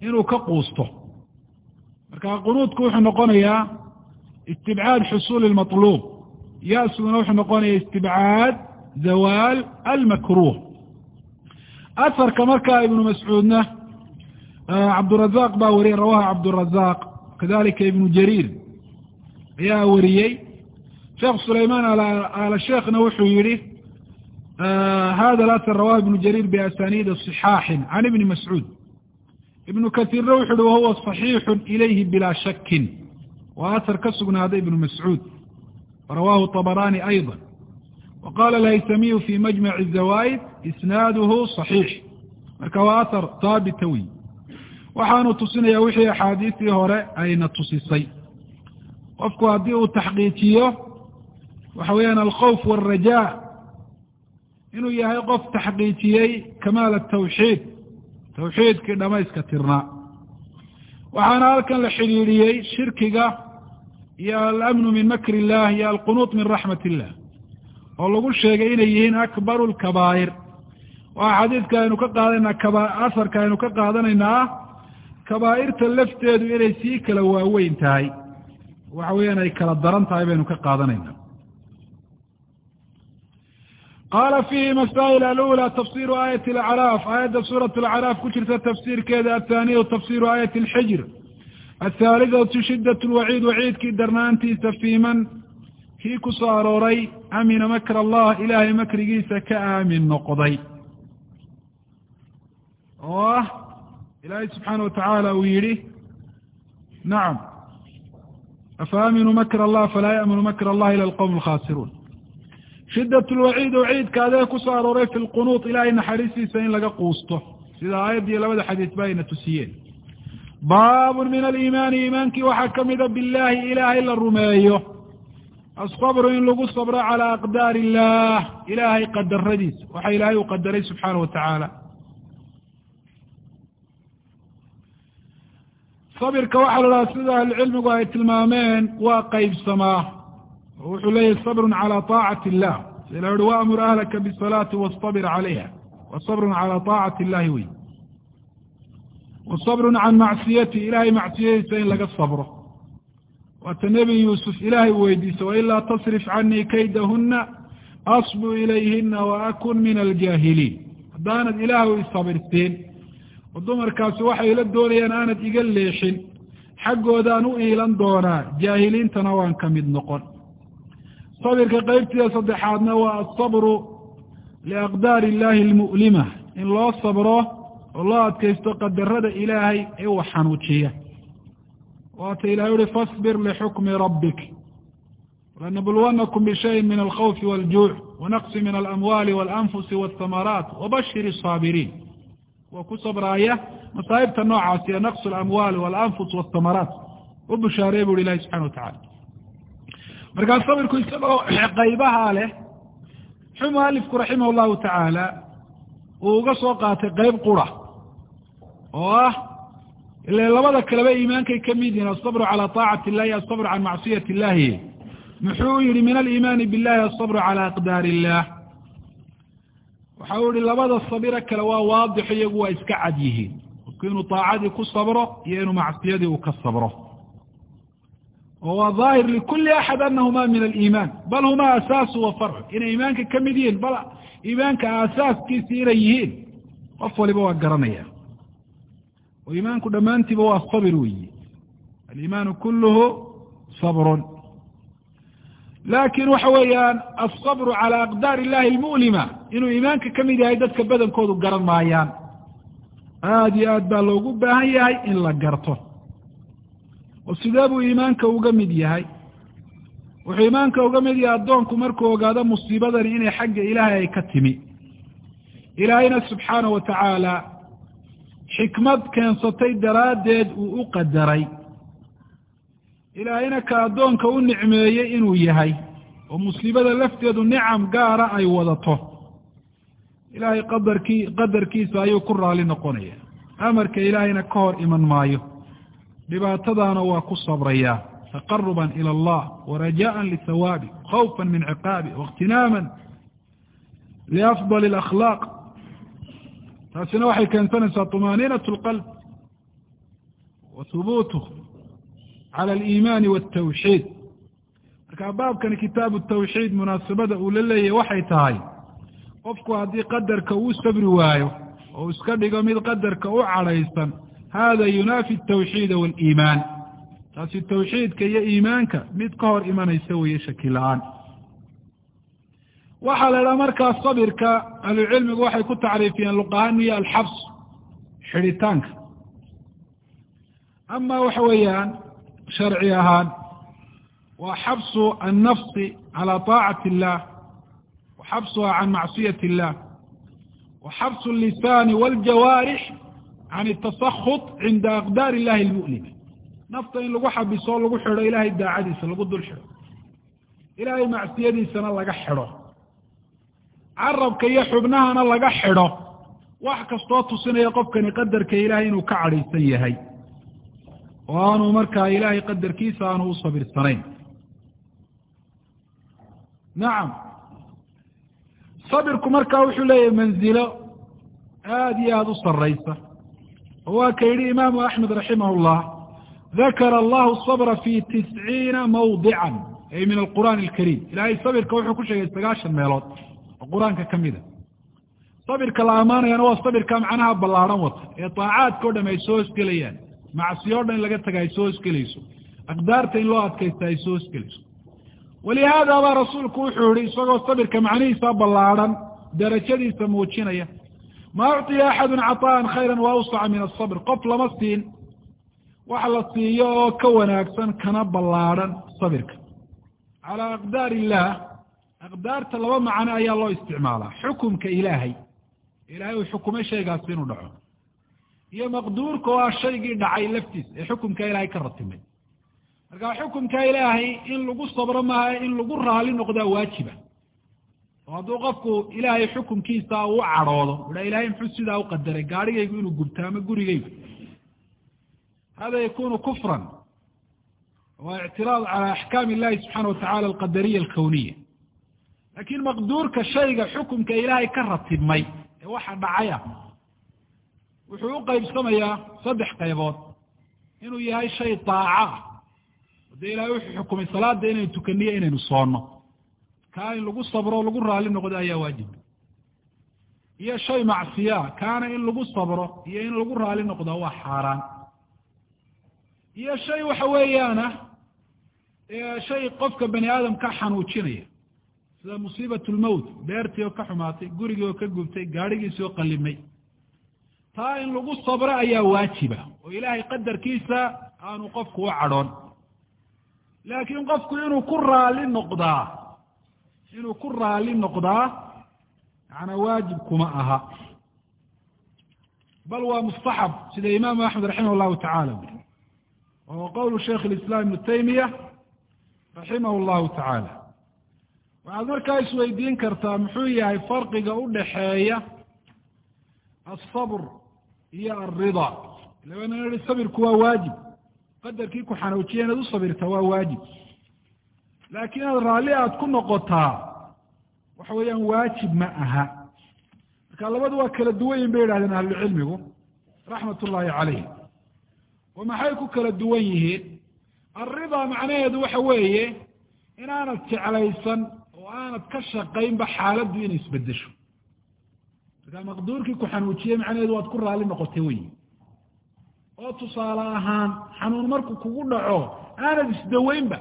A: inuu ka quusto. Marka qunuudku wuxuu noqonayaa istibcaad xusuuli lmatluub ya'siguna wuxuu noqonaya istibcaad zawaal almakruh aharka markaa ibnu mascuudna cabdurazaq baa wariyey rawaha cabdurazaq kadalika ibnu jariir ayaa wariyey sheekh sulaymaan ala sheekhna wuxuu yihi hada alasr rawahu ibnu jariir biasaniidi صixaaxin can ibni mascuud ibnu kasiirna wuxu uhi wahuwa صaxiixu ilayhi bila shakin waa asar ka sugnaaday ibnu mascuud rawahu طabarani ayضa wa qala alhaysamiyu fi majmac الzawaid isnaaduhu صaxiix marka waa asar haabita wey waxaanu tusinaya wixii axaadiistii hore ayna tusisay qofku haddii uu taxqiijiyo waxa weeyaan alkhawf wاlraja inuu yahay qof taxqiijiyey kamaal atawxiid tawxiidkii dhamayska tirnaa. Waxaana halkan la xidhiidhiyey shirkiga iyo alamnu min makri illah iyo alqunuut min raxmat illah oo lagu sheegay inay yihiin akbaru lkabaa'ir waa xadiidka aynu ka qaadanaa asarka aynu ka qaadanaynaa kabaa'irta lafteedu inay sii kala waaweyn tahay. Waxa weeyaan ay kala daran tahay baynu ka qaadanaynaa qaala fiihi masaa'il alula tafsiru aayati alacraaf aayadda suurat alacraaf ku jirta tafsiirkeeda athaaniyatu tafsiru aayati alxijr athaalidatu shidat lwaciid waciidkii darnaantiisa fii man kii ku soo arooray amina makr allah ilaahay makrigiisa ka aamin noqday oo ah ilaahay subxaana watacaala uu yihi nacam afa aaminuu makr allah falaa ya'minu makr allah ila alqowm alkhaasiruun shidat lwaciid waciidka adee ku soo arooray fi lqunuud ilaahay naxariistiisa in laga quusto. Sida aayaddiiyo labada xadiis ba ayna tusiyeen. Baabun min aliimaani iimaankii waxaa ka mida billahi ilaahay la rumeeyo. Asabru in lagu sabro calaa aqdaari illaah ilaahay qadaradiisa waxa ilaahay uu qadaray subxaana wa tacaala. Sabirka waxaa la dhaha sida ahlucilmigu ay tilmaameen waa qaybsamaa wuxuu leeyahy sabrun calaa taacati illah sida la uhi waamur ahlaka bisalaati wastabir calayha. Wa sabrun calaa taacati illahi wey. Wa sabrun can macsiyati ilahay macsiyadiisa in laga sabro. Waata nebi yuusuf ilaahay weydiisa wailaa tasrif canii kaydahuna asbu ilayhina wa akun min aljaahiliin. Haddaanad ilaahu isabirsiin oo dumarkaasi waxay la doonayaan aanad iga leexin xaggoodaan u iilan doonaa jaahiliintana waan ka mid noqon sabirka qeybtiida saddexaadna waa asabru liaqdaari illaahi almu'lima. In loo sabro oo loo adkaysto qadarada ilaahay ee uu xanuujiya waata ilahay uhi fasbir lixukmi rabbik. Lanabluwannakum bishayin min alkhawfi waljuuc wanaqsi min alamwaali walanfusi walhamaraat wabashir asaabiriin kuwa ku sabraaya masaa'ibta noocaasi ee naqsu alamwaali walanfus walhamaraat u bushaareey bu uhi ilahi subxana watacala markaa sabirku isagoo qaybaha leh wuxuu mualifku raximah llahu tacaala uu uga soo qaatay qeyb qura oo ah ila labada kaleba iimaankay ka mid yihiin asabru calaa taacati illahi asabru can macsiyati illahi muxuu yihi min aliimaani billahi asabru cala aqdaari illah waxa uu yihi labada sabiro kale waa waadixo iyagu waa iska cad yihiin. Qofku inuu taacadii ku sabro iyo inuu macsiyadii uu ka sabro oo waa daahir likuli axad anahuma min aliimaan bal huma asaasu wa farcu inay iimaanka ka mid yihiin bal iimaanka aasaaskiisi inay yihiin qof waliba waa garanaya oo iimaanku dhammaantiiba waa sabir weyi aliimaanu kuluhu sabrun laakin waxa weeyaan alsabru cala aqdaar illahi almu'lima inuu iimaanka ka mid yahay dadka badankoodu garan maayaan aada iyo aad baa loogu baahan yahay in la garto oo sidee buu iimaanka uga mid yahay? Wuxuu iimaanka uga mid yahay addoonku markuu ogaado musiibadani inay xagga ilaahay ay ka timi. Ilaahayna subxaana wa tacaala xikmad keensatay daraaddeed uu u qadaray. Ilaahayna ka addoonka u nicmeeyey inuu yahay oo musiibada lafteedu nicam gaara ay wadato. Ilaahay qadarkii qadarkiisa ayuu ku raali noqonaya amarka ilaahayna ka hor iman maayo dhibaatadaana waa ku sabrayaa taqaruban ila allah warajaan lisawaabi khawfan min ciqaabi waاkhtinaaman liafdali اlakhlaaq taasina waxay keensanaysaa طumaaniinat اlqalb wa hubuutuh cala aliimaani waاtawxiid marka baabkani kitaabu tawxiid munaasabada uu la leeyahay waxay tahay qofku haddii qadarka uu sabri waayo oo iska dhigo mid qadarka u cadhaysan hada yunaafi tawxiida waliimaan taasi tawxiidka iyo iimaanka mid ka hor imanaysa weeye shaki la'aan waxaa la idhaha markaas sabirka ahlucilmigu waxay ku tacriifiyeen luqahaan iyo alxabs xidhitaanka ama waxa weeyaan sharci ahaan waa xabsu annafsi calaa taacati illah wa xabsuha can macsiyati illah wa xabsu lisaani can اtasakut cinda aqdaar illahi اlmu'lima nafta in lagu xabiso o lagu xidho ilahay daacadiisa lagu dul xidho ilahay macsiyadiisana laga xidho carabka iyo xubnahana laga xidho wax kastoo tusinaya qofkani qadarka ilahay inuu ka cadhaysan yahay oo aanu markaa ilaahay qadarkiisa aanu u sabirsanayn nacam sabirku markaa wuxuu leeyahay manzilo aada iyo aada u saraysa oo waa ka yidhi imaamu axmed raximah llah dakara allahu sabra fi tisciina mawdican ay min alqur'aan alkariim ilahay sabirka wuxuu ku sheegay sagaashan meelood oo qur'aanka ka mida sabirka la ammaanayana waa sabirka macnaha ballaadhan wata ee daacaadka o dham ay soo hosgelayaan macsiyo o dhan in laga taga ay soo hosgelayso aqdaarta in loo adkaysta ay soo hosgelayso walihaada baa rasuulku wuxuu yihi isagoo sabirka macnihiisa ballaadhan darajadiisa muujinaya maa ucطiya axadu caطaءa khayra wa awsaca min asabr qof lama siin wax la siiyo oo ka wanaagsan kana ballaadhan sabirka calى aqdaar illah aqdaarta laba macno ayaa loo isticmaalaa xukumka ilaahay ilahay uu xukumay shaygaasi inuu dhaco iyo maqduurka oo ah shaygii dhacay laftiis ee xukumka ilaahay ka ratimay marka xukumka ilaahay in lagu sabro maaha in lagu raali noqdaa waajiba oo hadduu qofku ilaahay xukumkiisa uu cadhoodo udha ilahay muxuu sidaa u qadaray? Gaarigaygu inuu gubto ama gurigaygu hada yakunu kufran. Waa ictiraad cala axkaam illahi subxaana watacala alqadariya alkawniya laakiin maqduurka shayga xukumka ilaahay ka ratibmay ee waxa dhacaya wuxuu u qaybsamayaa saddex qaybood. Inuu yahay shay daaca ah dee ilahay wuxuu xukumay salaada inaynu tukaniyo inaynu soonno kaa in lagu sabro lagu raali noqdo ayaa waajib. Iyo shay macsiyaa kaana in lagu sabro iyo in lagu raali noqdo waa xaaraan. Iyo shay waxa weeyaana shay qofka bani aadam ka xanuujinaya sida musiibat lmowt beertii oo ka xumaatay gurigii oo ka gubtay gaadhigiisi oo qalimay. Taa in lagu sabro ayaa waajiba oo ilaahay qadarkiisa aanu qofku u cadhoon. Laakiin qofku inuu ku raali noqdaa inuu ku raali noqdaa yaana waajib kuma aha. Bal waa mustaxab sida imaamu axmed raximah llahu tacala wahuwa qowlu sheikh lislaam ibnu taymiya raximah llahu tacaala. Waxaad markaa isweydiin kartaa muxuu yahay farqiga u dhaxeeya alsabr iyo alrida labana i sabirku waa waajib qadarkii ku xanuujiya inaad u sabirta waa waajib laakiin inaad raalli aada ku noqotaa waxa weeyaan waajib ma aha. Marka labadu waa kala duwan yihiin bay yidhahdeen ahlucilmigu raxmat ullaahi calayh oo maxay ku kala duwan yihiin? Alridaa macnaheedu waxa weeye inaanad jeclaysan oo aanad ka shaqaynba xaaladdu inay isbedesho markaa maqduurkii ku xanuujiyey macnaheedu waad ku raalli noqotay wey. Oo tusaale ahaan xanuun markuu kugu dhaco aanad isdaweynba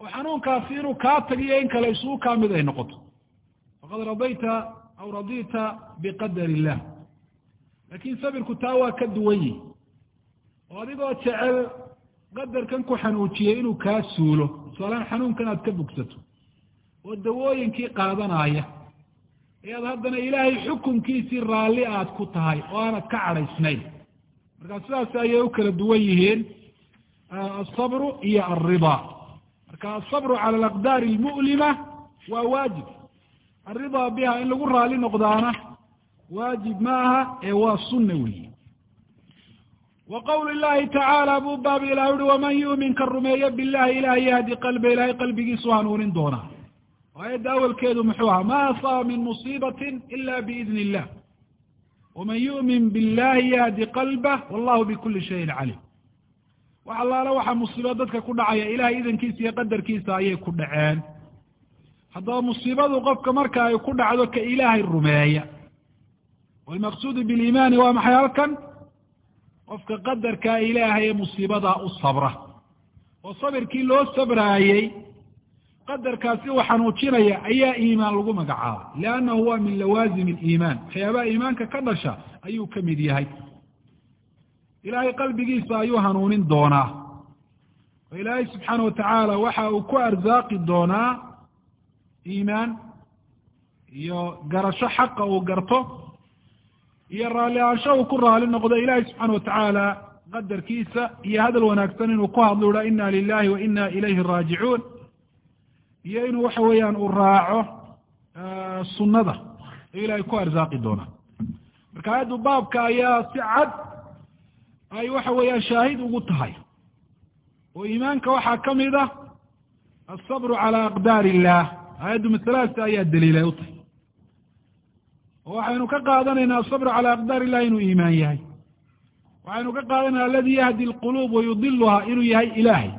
A: oo xanuunkaasi inuu kaa tagiyo in kale isuu kaa mid ay noqoto. Faqad radayta aw radita biqadar illah laakin sabirku taa waa ka duwan yihi oo adigoo jecel qadarkan ku xanuujiyey inuu kaa suulo. Tusaalehaan xanuunkan aad ka bogsato oo dawooyinkii qaadanaya ayaad haddana ilaahay xukunkiisii raalli aad ku tahay oo aanad ka cadhaysnayn. Markaa sidaas ayay u kala duwan yihiin alsabru iyo alridaa marka alsabru cala alaqdaari almu'lima waa waajib. Alridaa biha in lagu raali noqdaana waajib ma aha ee waa sunna weyi wa qowli llahi tacaala buu baab ilah uhi waman yu'min ka rumeeyo billahi ilahay yahdi qalba ilahay qalbigiisu hanuunin doonaa. Aayadda awalkeedu muxuu ahaa ma asaaba min musiibatin ila biidni illah waman yu'min billahi yahdi qalbah wallahu bikuli shayin calim wax allaale waxaa musiibo dadka ku dhacaya ilahay idankiisa iyo qadarkiisa ayay ku dhaceen. Haddaba musiibadu qofka marka ay ku dhacdo ka ilaahay rumeeya. Walmaqsuudu biliimaani waa maxay halkan? Qofka qadarkaa ilaahay ee musiibadaa u sabra. Oo sabirkii loo sabraayey qadarkaasi uu xanuujinaya ayaa iimaan lagu magacaabay. Liannahu waa min lawaazim aliimaan. Waxyaabaha iimaanka ka dhasha ayuu ka mid yahay ilaahay qalbigiisa ayuu hanuunin doonaa. Oo ilaahay subxaana watacaala waxa uu ku arsaaqi doonaa iimaan iyo garasho xaqa uu garto iyo raalli uu ku raali noqdo. Ilaahay subxaana watacaala qadarkiisa iyo hadal wanaagsan inuu ku hadlo uha ina lilahi wa ina ilayhi raajicuun. Iyo inuu waxa weeyaan uu raaco sunnada. Oo ilahay ku arsaaqi doonaa. Marka aayaddu baabka ayaa si cad ay waxa weeyaan shaahid ugu tahay. oo iimaanka waxaa ka mid ah alsabru cala aqdaar illah aayaddu masaladaasi ayaa daliilay u tahay. oo waxaynu ka qaadanaynaa asabru cala aqdaar illah inuu iimaan yahay. waxaynu ka qaadanayna aladi yahdi lquluub wayudiluha inuu yahay ilaahay.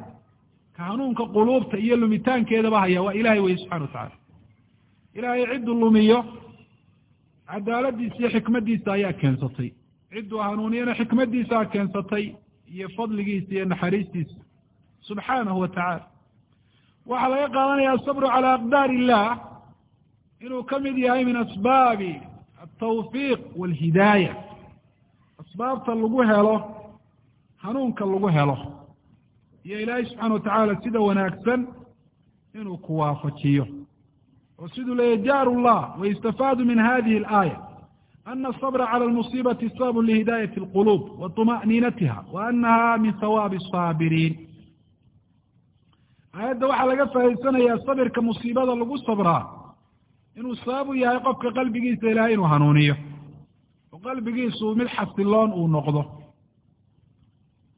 A: ka hanuunka quluubta iyo lumitaankeedaba haya waa ilahay wey subxana watacala ilaahay cidduu lumiyo cadaaladiisa iyo xikmaddiisa ayaa keensatay cidduu hanuuniyana xikmaddiisaa keensatay iyo fadligiisa iyo naxariistiisa. Subxaanahu wa tacaala. Waxaa laga qaadanaya asabru cala aqdaar illah inuu ka mid yahay min asbaabi altawfiiq walhidaaya. Asbaabta lagu helo hanuunka lagu helo iyo ilaahay subxaana watacaala sida wanaagsan inuu ku waafajiyo. Oo siduu leeyahy jaaru llah wayustafaadu min hadihi alaaya ana asabra cala almusiibati sababun lihidaayati alquluub wa طuma'niinatiha wa anaha min hawaabi asaabiriin aayadda waxaa laga faa'iidsanayaa sabirka musiibada lagu sabraa inuu sabab u yahay qofka qalbigiisa ilaahay inuu hanuuniyo oo qalbigiisu mid xasiloon uu noqdo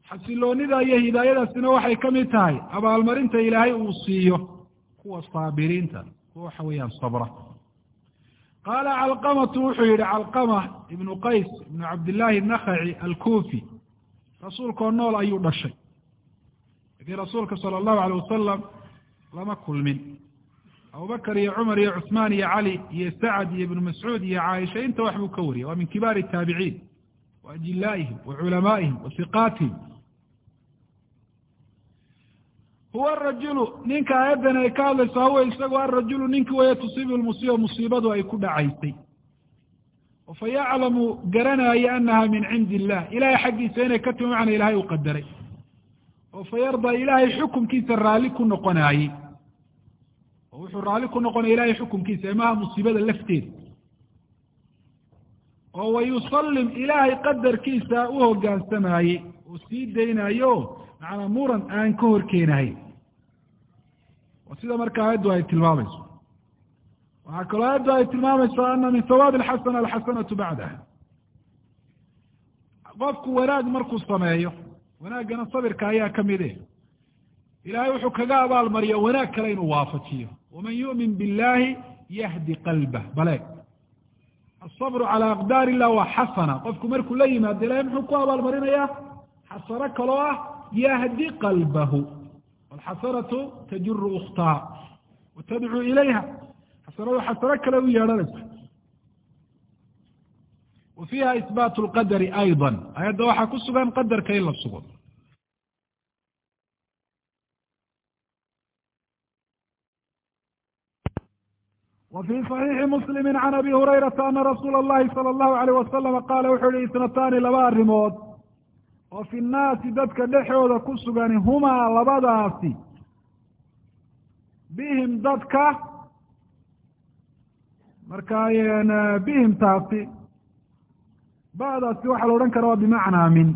A: xasiloonida iyo hidaayadaasina waxay ka mid tahay abaalmarinta ilaahay uu siiyo kuwa saabiriinta kuwa waxa weeyaan sabra qaala calqamatu wuxuu yihi calqama ibnu qays ibnu cabdillaahi nakhaci alkufi rasuulkoo nool ayuu dhashay laakiin rasuulka sala allahu alay wasalam lama kulmin abubakar iyo cumar iyo cuثmaan iyo cali iyo sacad iyo ibnu mascuud iyo caaisha inta wax buu ka wariyay waa min kibaari الtaabiciin wa ajilaa'ihim wa culamaa'ihim wa hiqaatihim huwa arajulu ninka aayaddan ay ka hadlaysaa huwa isagoo arajulu ninkii waya tusiibu lmusiiba musiibadu ay ku dhacaysay fa yaclamu garanaayo anaha min cindi illah ilahay xaggiisa inay ka timi macna ilahay u qadaray oo fa yardaa ilaahay xukumkiisa raalli ku noqonaayey oo wuxuu raalli ku noqonaya ilahay xukumkiisa emaha musiibada lafteeda oo wayusallim ilaahay qadarkiisa u hogaansamaayey oo sii daynaayo macnaa muran aan ka hor keenahayn oo sida marka aayaddu ay tilmaamayso. Waxaa kaloo aayaddu ay tilmaamaysaa ana min hawaabi alxasana alxasanatu bacdaha qofku wanaag markuu sameeyo wanaaggana sabirka ayaa ka mid eh. Ilahay wuxuu kaga abaalmariya wanaag kale inuu waafajiyo. Waman yu'min billahi yahdi qalbah baleeg asabru calaa aqdaar illah waa xasana qofku markuu la yimaado ilahay muxuu ku abaalmarinayaa? Xasano kaloo ah yahdi qalbahu walxasanatu tajuru ukhtaha wa tadcuu ilayha xasanadu xasano kale u yeedhanaysa wa fiiha isbaatu lqadari ayضa ayadda waxaa ku sugan qadarka in la sugo wa fii صaxiixi muslimi can abi hurayrata ana rasuula اllahi salى اllahu alayh wasalama qaala wuxuu yihi isnataani laba arrimood oo fi nnaasi dadka dhexooda ku sugani humaa labadaasi. Bihim dadka marka bihim taasi. Ba'daasi waxaa la odhan kara waa bimacnaa min.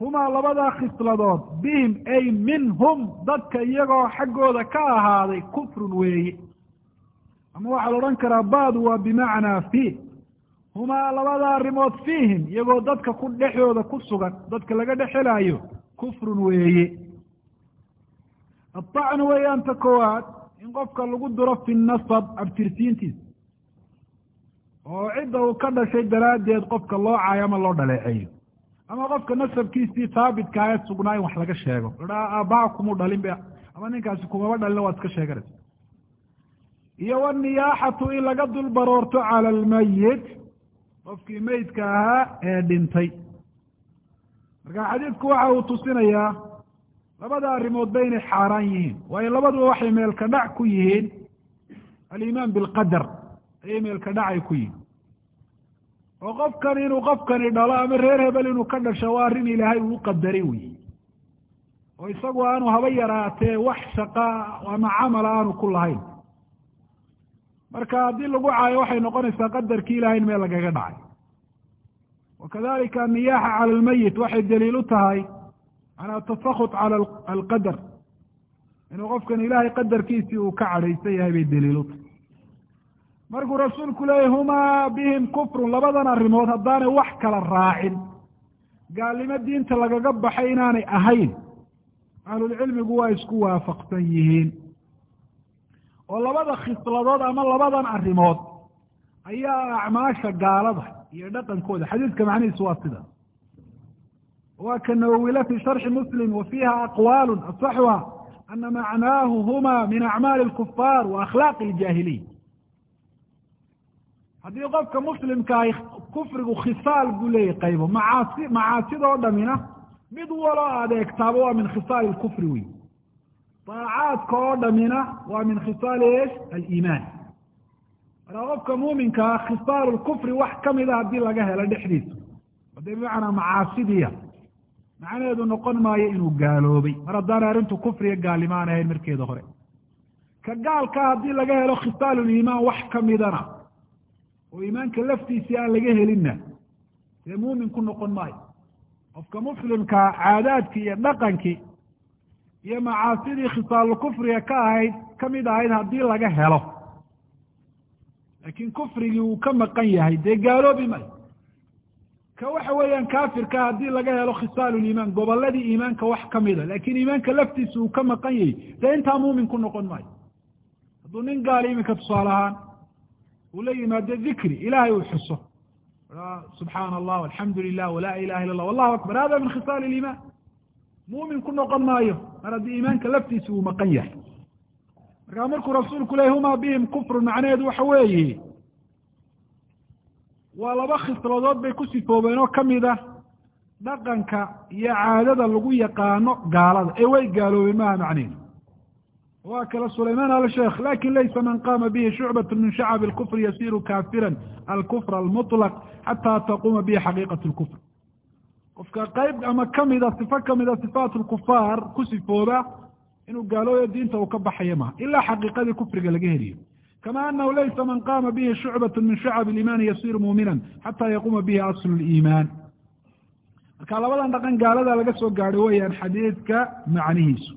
A: Humaa labadaa khisladood bihim ay minhum dadka iyagoo xaggooda ka ahaaday kufrun weeye ama waxaa la odhan karaa ba'du waa bimacnaa fi humaa labada arrimood fiihim iyagoo dadka ku dhexdooda ku sugan dadka laga dhexelaayo kufrun weeye aطacnu weeyaan ta koowaad in qofka lagu duro fi nasab abtirsiintiisa oo cidda uu ka dhashay daraaddeed qofka loo caayo ama loo dhaleeceeyo ama qofka nasabkiisii haabitkaa ee sugnaa in wax laga sheego ladhaa aabbaha kumuu dhalin be ama ninkaasi kumaba dhalin waad iska sheeganaysa iyo waniyaaxatu in laga dul baroorto cala almayit qofkii meydka ahaa ee dhintay. Marka xadiidku waxa uu tusinayaa labada arrimoodba inay xaaraan yihiin. Waayo labaduba waxay meelka dhac ku yihiin. Aliimaan bilqadar ayay meelka dhacay ku yihiin. Oo qofkan inuu qofkani dhalo ama reer hebel inuu ka dhasho waa arrin ilaahay uu qadaray weyi oo isagu aanu haba yaraatee wax shaqa ama camala aanu ku lahayn marka haddii lagu caayo waxay noqonaysaa qadarkii ilahay in meel lagaga dhacay. Wakadalika aniyaaxa cala almayit waxay daliil u tahay manaa tasakut cala alqadar. Inuu qofkan ilaahay qadarkiisii uu ka cadhaysan yahay bay daliil u tahay. Markuu rasuulku leeyahy humaa bihim kufrun labadan arrimood haddaanay wax kala raacin. Gaalnimo diinta lagaga baxay inaanay ahayn. Ahlulcilmigu waa isku waafaqsan yihiin oo labada khisladood ama labadan arrimood ayaa acmaasha gaalada iyo dhaqankooda. Xadiidka macnihiisu waa sida. Waa ka nawowile fi sharxi muslim wa fiiha aqwaalu asaxuha ana macnaahu huma min acmaali alkufaar wa akhlaaqi aljaahiliy haddii qofka muslimkaahi kufrigu khisaal buu leeyahy qaybo macaasi macaasidoo dhamina mid waloo adeegtaaba waa min khisaali lkufri wey daacaadka oo dhamina waa min khisaali esh aliimaan. Markaa qofka muuminkaa khisaalu lkufri wax kamida haddii laga helo dhexdiisa. Ode bimacnaa macaasidiya macnaheedu noqon maayo inuu gaaloobay. Mar haddaana arrintu kufriga gaalnimaan ahayn markeeda hore. Ka gaalkaa haddii laga helo khisaaluliimaan wax kamidana oo iimaanka laftiisii aan laga helinna dee muumin ku noqon maayo. Qofka muslimkaa caadaadkii iyo dhaqankii iyo macaasidii khisaalu kufriga ka ahayd ka mid ahayd haddii laga helo. Laakiin kufrigii uu ka maqan yahay dee gaaloobi mayo ka waxa weeyaan kaafirka haddii laga helo khisaalu liimaan gobolladii iimaanka wax ka mida laakiin iimaanka laftiisa uu ka maqan yahay. Dee intaa muumin ku noqon maayo? Hadduu nin gaali iminka tusaale ahaan uu la yimaado dikri ilahay uu xuso. Subxaana allah alxamdu lilah walaa ilaha illa allah wallahu akbar. Hada min khisaali liimaan muumin ku noqon maayo mar haddii iimaanka laftiisa uu maqan yahay markaa markuu rasuulku leeyay huma bihim kufrun macnaheedu waxa weeye waa laba khisladood bay ku sifoobeen oo kamid ah dhaqanka iyo caadada lagu yaqaano gaalada ee way gaaloobeen maha macnehedu wa kale sulayman alsheekh lakin laysa man qama bihi shucbat min shacab اlkufr yasiru kafira alkufr almuطlq xata taquma bihi xaqiiqat اlkufr qofka qayb ama kamida sifo kamida sifaat lkufaar ku sifooba inuu gaalooyo diinta uu ka baxayo maha ilaa xaqiiqadii kufriga laga heliyo. Kama anahu laysa man qama bihi shucbat min shacab اliimaani yasiru muumina xata yaquma bihi aslu اliimaan marka labadan dhaqan gaalada laga soo gaadhay weyaan xadiidka macnihiisu.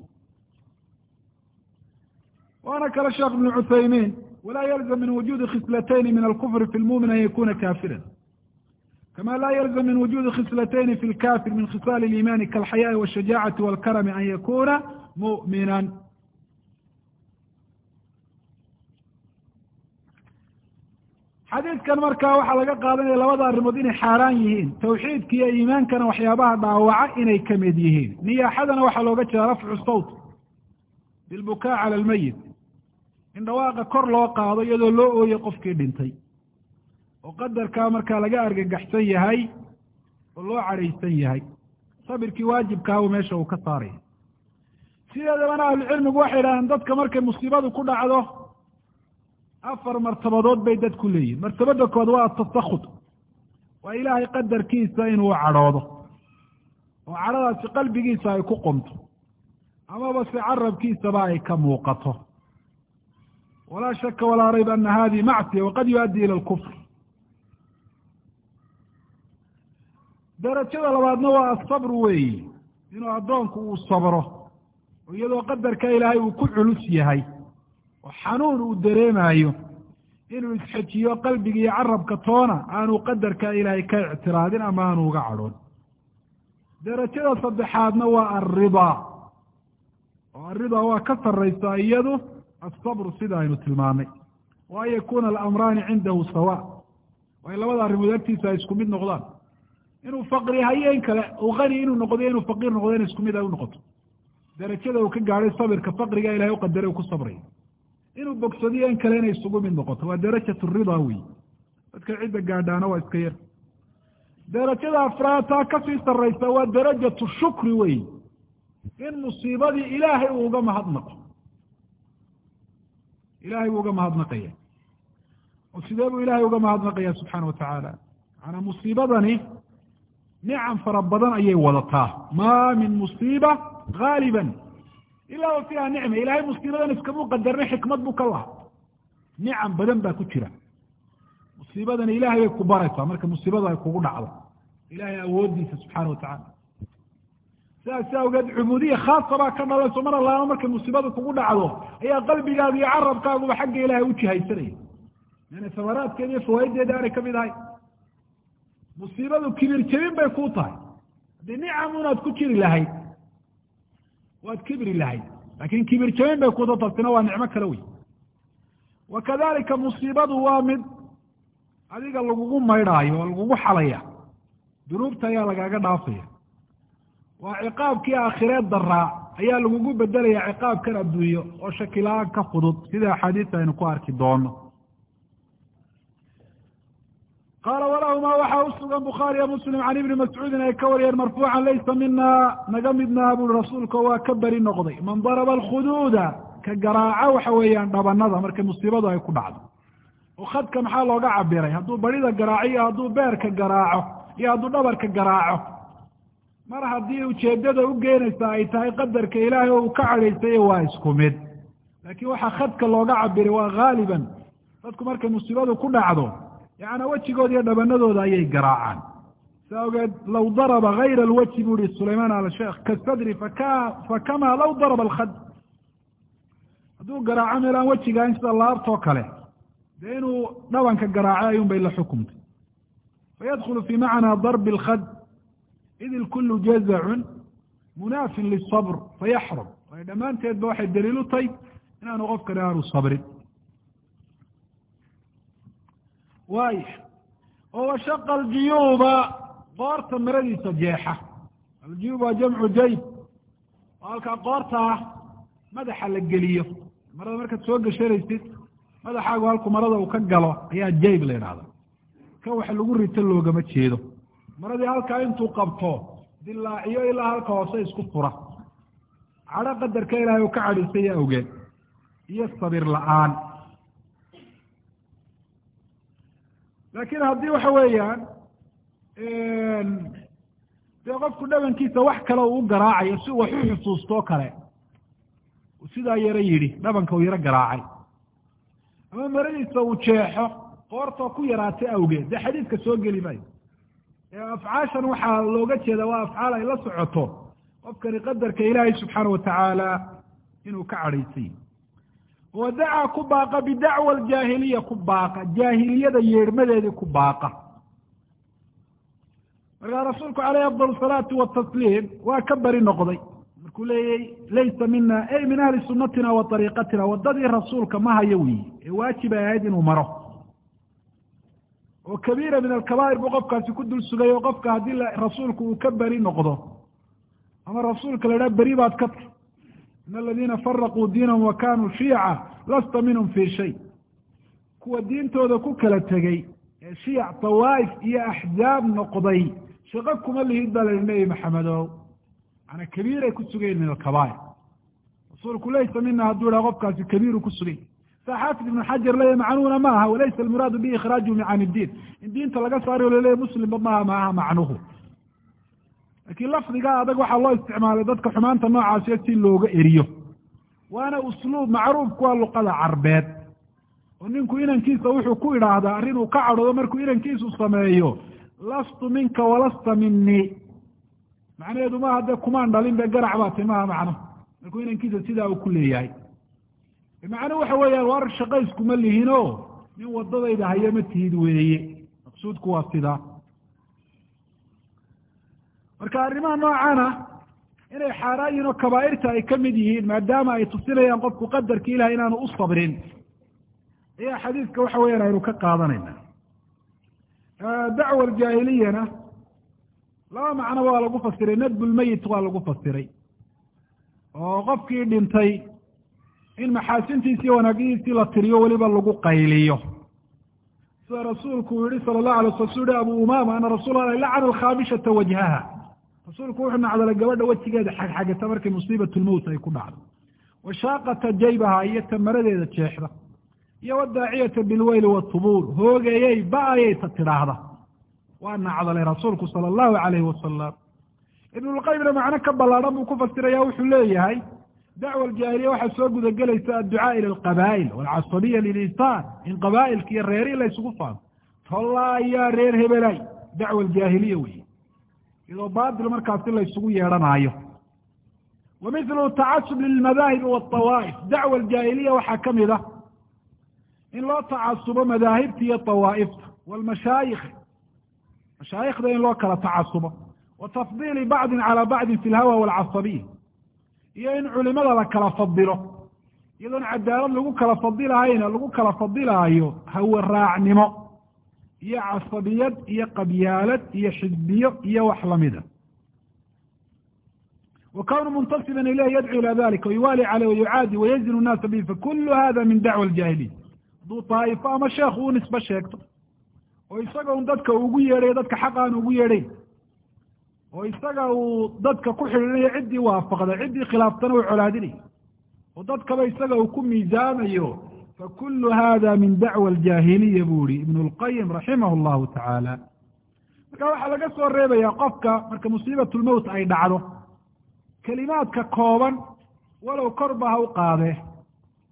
A: Waana kale sheekh ibn cuthaymiin walaa yalzam min wujudi khislatayni min alkufri fi lmumin an yakuna kafiran kama la yalzam min wujudi khislatayni fi lkafir min khisaali اliimani kalxayaai wاshajaacati walkarami an yakuna mu'minan xadiidkan markaa waxaa laga qaadanaya labada arrimood inay xaaraan yihiin tawxiidka iyo iimaankana waxyaabaha dhaawaca inay ka mid yihiin niyaaxadana waxaa looga jeeda rafcu sawt bilbukaa cala almayit in dhawaaqa kor loo qaado iyadoo loo ooyey qofkii dhintay oo qadarkaa markaa laga argagaxsan yahay oo loo cadhaysan yahay sabirkii waajibkaha uu meesha uu ka saaraya sideedabana ahlucilmigu waxay idhahdeen dadka markay musiibadu ku dhacdo afar martabadood bay dadku leeyihiin martabada kood waa atasakhud waa ilaahay qadarkiisa inuu cadhoodo oo cadhadaasi qalbigiisa ay ku qumto amaba se carabkiisaba ay ka muuqato. Walaa shaka walaa rayb ana hadihi macsiya waqad yuaddi ila alkufr darajada labaadna waa asabru weeyi inuu addoonku uu sabro oo iyadoo qadarka ilaahay uu ku culus yahay oo xanuun uu dareemayo inuu isxejiyo qalbiga iyo carabka toona aanu qadarka ilaahay ka ictiraadin ama aanu uga cadhoon. Darajada saddexaadna waa alridaa oo alridaa waa ka sarraysaa iyadu asabru sida aynu tilmaanay wa an yakuna alamraani cindahu sawa. Waa in labada arrimood agtiisa ay isku mid noqdaan inuu faqri hayo kale uu qani inuu noqdo inuu faqiir noqdo in isku mid ay u noqoto darajada uu ka gaadhay sabirka faqriga ilahay u qadaray uu ku sabrayo inuu bogsadiyo kale inay isugu mid noqoto waa darajat ridaa wey dadka cidda gaadhaana waa iska yar. Darajada afraad taa ka sii sarraysa waa darajatu shukri wey in musiibadii ilaahay uu uga mahadnaqo ilahay buu uga mahadnaqaya oo sidee buu ilahay uga mahadnaqaya subxaana watacaala macanaa musiibadani nicam fara badan ayay wadataa. Ma min musiiba gaaliban ila wa fiiha nicma ilahay musiibadan iskamuu qadarnay xikmad buu ka laha nicam badan baa ku jira. Musiibadani ilahay bay ku baraysaa marka musiibada ay kugu dhacdo. Ilahay awoodiisa subxaana watacala sidaas awgeed cubuudiya khaasa baa ka dhalayso mar allaama markay musiibada kugu dhacdo. Ayaa qalbigaaga iyo carabkaaguba xagga ilahay u jihaysanaya. Yani samaraadkeeda iyo fawaaiddeeda aanay ka mid ahay musiibadu kibir jebin bay ku tahay. Haddii nicam unaad ku jiri lahayd waad kibri lahayd. Laakin kibir jebin bay kuta taasina waa nicmo kale wey wa kadalika musiibadu waa mid adiga lagugu maydhaayo oo lagugu xalaya dunuubta ayaa lagaaga dhaafaya. Waa ciqaabkii aakhireed daraa ayaa lagugu bedelaya ciqaabkan adduunyo oo shakila-aan ka fudud. Sida axaadiista aynu ku arki doono qaala walahumaa waxaa usugan bukhaariya muslim can ibni mascuudin ay ka wariyeen marfuucan laysa mina naga midnaha buri rasuulka waa ka beri noqday man daraba alkhuduuda ka garaaco waxa weeyaan dhabanada markay musiibadu ay ku dhacdo oo khadka maxaa looga cabiray hadduu barida garaaco iyo hadduu beerka garaaco iyo hadduu dhabarka garaaco mar haddii ujeedada u geenaysa ay tahay qadarka ilaahay oo uu ka cadhaysayo waa isku mid laakiin waxaa khadka looga cabiray waa haaliban dadku markay musiibadu ku dhacdo yaana wejigooda iyo dhabanadooda ayay garaacaan. Sa ogeed law daraba gayra alwajhi bu ihi sulaymaan alsheekh kasadri faka fakama law daraba alkhad. Hadduu garaaco meel aan wejigahayn sida laabtoo kale dee inuu dhabanka garaacay ayuun bay la xukumtay. Fayadkulu fi macnaa darbi alkhad id ilkulu jazacun munaafin lisabr fayaxrum waayo dhammaanteedba waxay daliil u tahy inaanu qofkani aanu sabrin waay. Oo washaqa aljuyuuba qoorta maradiisa jeexa. Aljuyuub waa jamcu jayb. Oo halkaa qoortaa madaxa la geliyo. Marada markaad soo geshanaysid madaxaagu halku marada uu ka galo ayaa jayb la yidhahda kan wax lagu rito loogama jeedo. Maradii halkaa intuu qabto dilaaciyo ilaa halka hoose isku fura. Cadho qadarka ilaahay uu ka cadhisaya awgeed iyo sabir la'aan laakiin haddii waxa weeyaan dee qofku dhabankiisa wax kale uu garaacayo si wax u xusuustoo kale sidaa yaro yidhi dhabanka uu yaro garaacay. Ama maradiisa uu jeexo qoortoo ku yaraatay awgeed. Dee xadiidka soo geli maayo. Afcaashan waxaa looga jeeda waa afcaal ay la socoto. Qofkani qadarka ilaahay subxaana watacaala inuu ka cadhaysay wadacaa ku baaqa bidacwa aljaahiliya ku baaqa jaahiliyada yeedhmadeedii ku baaqa markaa rasuulku caleyhi afdal salaatu watasliim waa ka beri noqday markuu leeyay laysa mina ey min ahli sunatina wa ariiqatina waddadii rasuulka ma hayo wiyi ee waajib ay ahayd inuu maro oo kabiira min alkabaa'ir buu qofkaasi ku dul sugay oo qofka haddii rasuulku uu ka beri noqdo ama rasuulka la idhaha beri baad ka in aladiina faraquu diinahum wa kanuu shiica lasta minhum fii shay kuwa diintooda ku kala tegey ee shiic tawaa'if iyo axzaab noqday shaqo kuma lihid baa la yihi nebi maxamedow maanaa kabiiray ku sugayen min alkabaa'ir rasuulku laysa mina hadduu idhaha qofkaasi kabiiru ku sugay saa xaafid ibnu xajar leeya macnuhuna ma aha walaysa almuraadu bihi ikhraajuhum can iddiin in diinta laga saarayo laleeya muslimba maaha maaha macnuhu laakiin lafdiga adag waxaa loo isticmaalay dadka xumaanta noocaasiyo si looga eriyo. Waana usluub macruuf kuwa luqada carbeed. Oo ninku inankiisa wuxuu ku idhaahdaa arrin uu ka cadhoodo markuu inankiisu sameeyo lastu minka walasta minii macnaheedu maaha dee kumaan dhalin be garac baa tay maaha macno. Markuu inankiisa sidaa uu ku leeyahay. Macnuhu waxa weeyaan war shaqo iskuma lihin o nin wadadayda hayo ma tihid weeye. Maqsuudku waa sidaa marka arrimaha noocana inay xaaraan yihiin oo kabaa'irta ay ka mid yihiin maadaama ay tusinayaan qofku qadarki ilahay inaanu u sabrin ayaa xadiidka waxa weyaan aynu ka qaadanayna. Dacwa aljaahiliyana laba macnoba waa lagu fasiray nadbulmeyit waa lagu fasiray oo qofkii dhintay in maxaasintiisii wanaagyadiisii la tiriyo weliba lagu qayliyo. Sida rasuulku uu yihi sala allahu alay sla su yihi abu umama ana rasuula lah lacana alkhaabishata wajhaha rasuulku wuxuu nacdalay gabadha wejigeeda xagxagata markay musiibatlmowt ay ku dhacdo. Washaaqata jaybaha iyo tamaradeeda jeexda iyo wadaaciyata bilweyli watubuur hoogeeyey ba'ayay ta tidhaahda. Waa nacdalay rasuulku sala allahu alayhi wasalam ibnulqayimna macno ka ballaadhan buu ku fasiraya wuxuu leeyahay dacwa aljaahiliya waxaa soo gudagelaysa adducaa ila alqabaa'il walcasabiya lilinsaan in qabaa'ilka iyo reerihii la ysugu faano. Tollaa ayaa reer hebelay dacwa aljaahiliya weeye iyadoo baatil markaasi la ysugu yeedhanaayo. Wa mithlu tacasub lilmadaahibi waatawaa'if dacwa aljaahiliya waxaa ka mid ah in loo tacasubo madaahibta iyo tawaa'ifta. Walmashaayikh mashaayikhda in loo kala tacasubo. Wa tafdiili bacdin calaa bacdin fi lhawa walcasabiya iyo in culimada la kala fadilo. Iyadoon cadaalad lagu kala fadilahayna lagu kala fadilaayo hawe raacnimo iyo casabiyad iyo qabyaalad iyo xisbiyo iyo wax lamida wa kawnu muntasiban ilayh yadcu ila dalika wayuwaali caleyh wayucaadi wayazinu nnaasa bihi fakulu hada min dacwa aljaahiliya hadduu taa'ifo ama sheekhu u nisbe sheegto oo isaga un dadka ugu yeedhayo dadka xaq aan ugu yeedhayn oo isaga uu dadka ku xidhiidhayo ciddii waafaqday ciddii khilaaftana uu colaadinayo oo dadkaba isaga uu ku miisaamayo fakulu hada min dacwa aljaahiliya buu yihi ibnu lqayim raximah llahu tacaala marka waxaa laga soo reebaya qofka marka musiibatulmowt ay dhacdo kelimaadka kooban walow korba ha u qaadee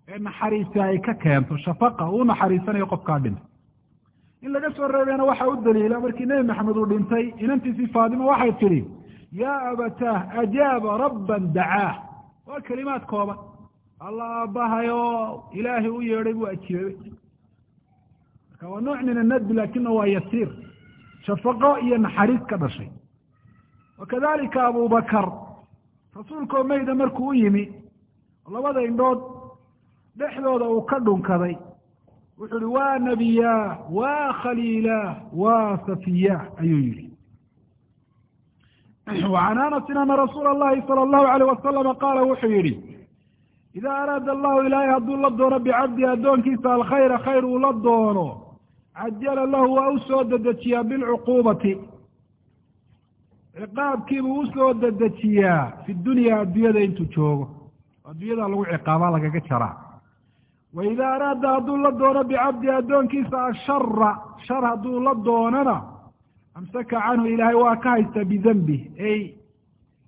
A: ee naxariisi ay ka keento shafaqa uu naxariisanayo qofkaa dhintay in laga soo reebayna waxa u daliila markii nebi maxamed uu dhintay inantiisii faadima waxay tidhi yaa abataah ajaaba rabban dacaah waa kelimaad kooban allah aabbahayo ilaahay u yeedhay buu ajiibay marka waa nuuc min annadbi laakina waa yasiir. Shafaqo iyo naxariis ka dhashay. Wakadalika abubakar rasuulkoo meyda markuu u yimi labada indhood dhexdooda uu ka dhunkaday. Wuxuu ihi waa nebiyaah waa khaliilaah waa safiyaah ayuu yihi wacan anasin ana rasuula allahi sala allahu alayh wasalama qaala wuxuu yihi إida araada allahu ilaahay hadduu la doono bicabdihi addoonkiisa alkhayra khayr uu la doono cajala lahu waa u soo dedejiyaa bilcuquubati ciqaabkiibuu u soo dedejiyaa fi dunya addunyada intuu joogo addunyada lagu ciqaabaa lagaga jaraa wa ida araada hadduu la doono bicabdihi addoonkiisa ashara shar hadduu la doonana amsaka canhu ilaahay waa ka haysta bidembih ay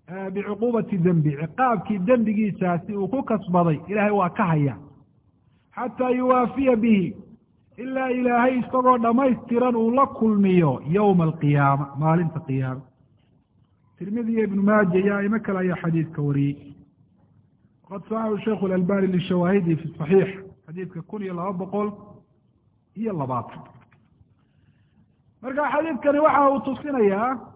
A: bicuquubati dembi ciqaabkii dembigiisaasi uu ku kasbaday ilaahay waa ka haya. xataa yuwaafiya bihi ilaa ilaahay isagoo dhammaystiran uu la kulmiyo yowma alqiyaama maalinta qiyaama. Tirmidi iyo ibnu maaja iyo aimo kale ayaa xadiidka wariyey. Waqad saxaxu sheikhu alalbani lishawaahidi fi saxiix xadiidka kun iyo laba boqol iyo labaatan. Marka xadiidkani waxa uu tusinayaa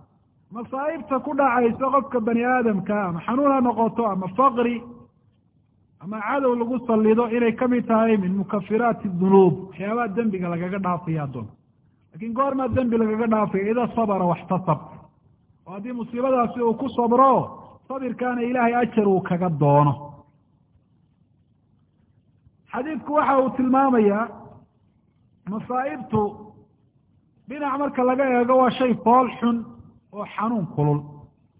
A: masaa'ibta ku dhacaysa qofka bani aadamka ama xanuun ha noqoto ama faqri ama cadow lagu salido inay ka mid tahay min mukafiraati dunuub. Waxyaabaha dembiga lagaga dhaafaya addoonka laakiin goormaa dembi lagaga dhaafaya ida sabra waxtasab oo haddii musiibadaasi uu ku sabro sabirkaana ilaahay ajar uu kaga doono. Xadiidku waxa uu tilmaamayaa masaa'ibtu dhinac marka laga eego waa shay fool xun oo xanuun kulul.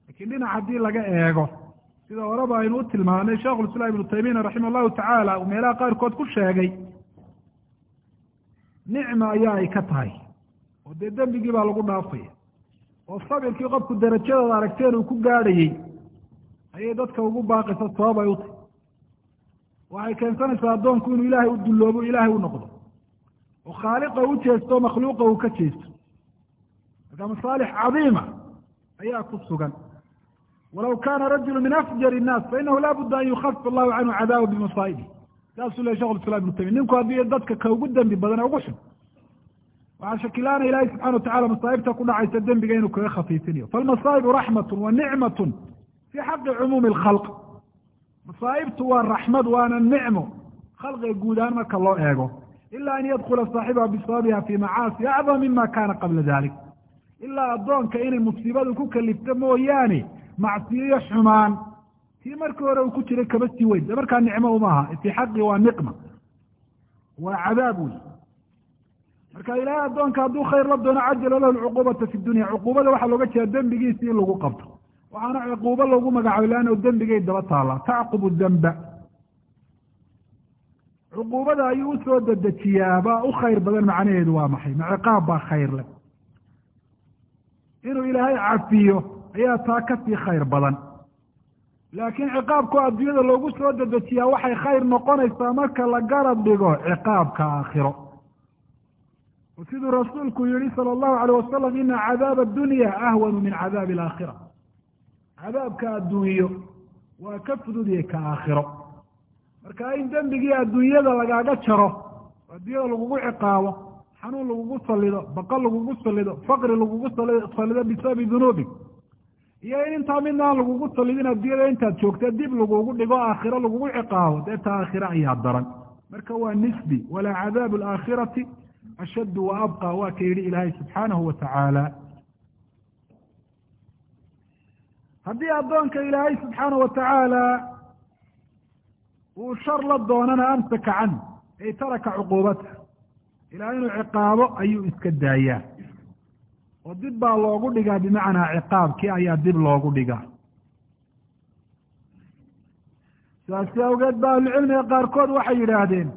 A: Lakiin dhinac haddii laga eego sida horeba aynu u tilmaanay sheikhulislaam ibnu taymiya raxima allahu tacaala uu meelaha qaarkood ku sheegay nicma ayaa ay ka tahay oo dee dembigii baa lagu dhaafaya oo sabirkii qofku darajadooda aragteen uu ku gaadhayey ayay dadka ugu baaqaysa sabab ay u tahy waxay keensanaysaa addoonku inuu ilaahay u dulloobo ilaahay u noqdo. Oo khaaliqa u jeesto makhluuqa uu ka jeesto. Marka masaalix cadiima ayaa ku sugan walaw kana rajulu min afjar الnaas fainahu la budda an yukafif allahu canhu cadaaba bimasaa'ibi saasuu ley shekh islam ibnu taymiya ninku haddii dadka ka ugu dembi badan ee ugu xun waxaa shakilaana ilahi subxana watacala masaa'ibta ku dhacaysa dembiga inuu kaga khafiifinayo falmasaa'ibu raxmat wa nicmat fi xaqi cumuumi اlkhalq masaa'ibtu waa raxmad waana nicmo khalqiga guud ahaan marka loo eego ila an yadkula saaxibaha bisababiha fi macaasi acdam mima kana qabla dalik ilaa addoonka inay musiibadu ku kalifto mooyaane macsiyo xumaan. Tii markii hore uu ku jiray kaba sii weyn. De markaa nicmo uma aha. Fii xaqi waa niqma. Waa cadaab wey marka ilaahay addoonka hadduu khayr la doono cajala lahu lcuquubata fi dunya. Cuquubada waxaa looga jeeda dembigiisi in lagu qabto. Waxaana cuquubo loogu magacaabay leannahu dembigay daba taallaa. Tacqubu demba cuquubada ayuu u soo dedejiyaa. Baa u khayr badan macnaheedu waa maxay? Ma ciqaab baa khayr leh inuu ilaahay cafiyo ayaa taa ka sii khayr badan. Laakiin ciqaabku adduunyada loogu soo dedejiyaa waxay khayr noqonaysaa marka la garab dhigo ciqaabka aakhiro. Siduu rasuulku yihi sala allahu alayh wasalam ina cadaaba addunya ahwanu min cadaabi alaakhira. Cadaabka adduunyo waa ka fududyahay ka aakhiro. Marka in dembigii adduunyada lagaaga jaro adduunyada lagugu ciqaabo xanuun lagugu salido baqal lagugu salido faqri lagugu salido bisababi dunuubig iyo in intaa midnaan lagugu salidin adduunyada intaad joogta dib lagugu dhigo aakhiro lagugu ciqaabo dee ta aakhiro ayaa daran. Marka waa nisbi walaa cadaabu alaakhirati ashaddu wa abqa waa ka yidhi ilaahay subxaanahu wa tacaala. Haddii addoonka ilaahay subxaana wa tacaala uu shar la doonana amsaka can ay taraka cuquubata ilahay inuu ciqaabo ayuu iska daayaa. Oo dib baa loogu dhigaa bimacnaa ciqaabkii ayaa dib loogu dhigaa. Saasi awgeed ba ahlucilmiga qaarkood waxay yidhaahdeen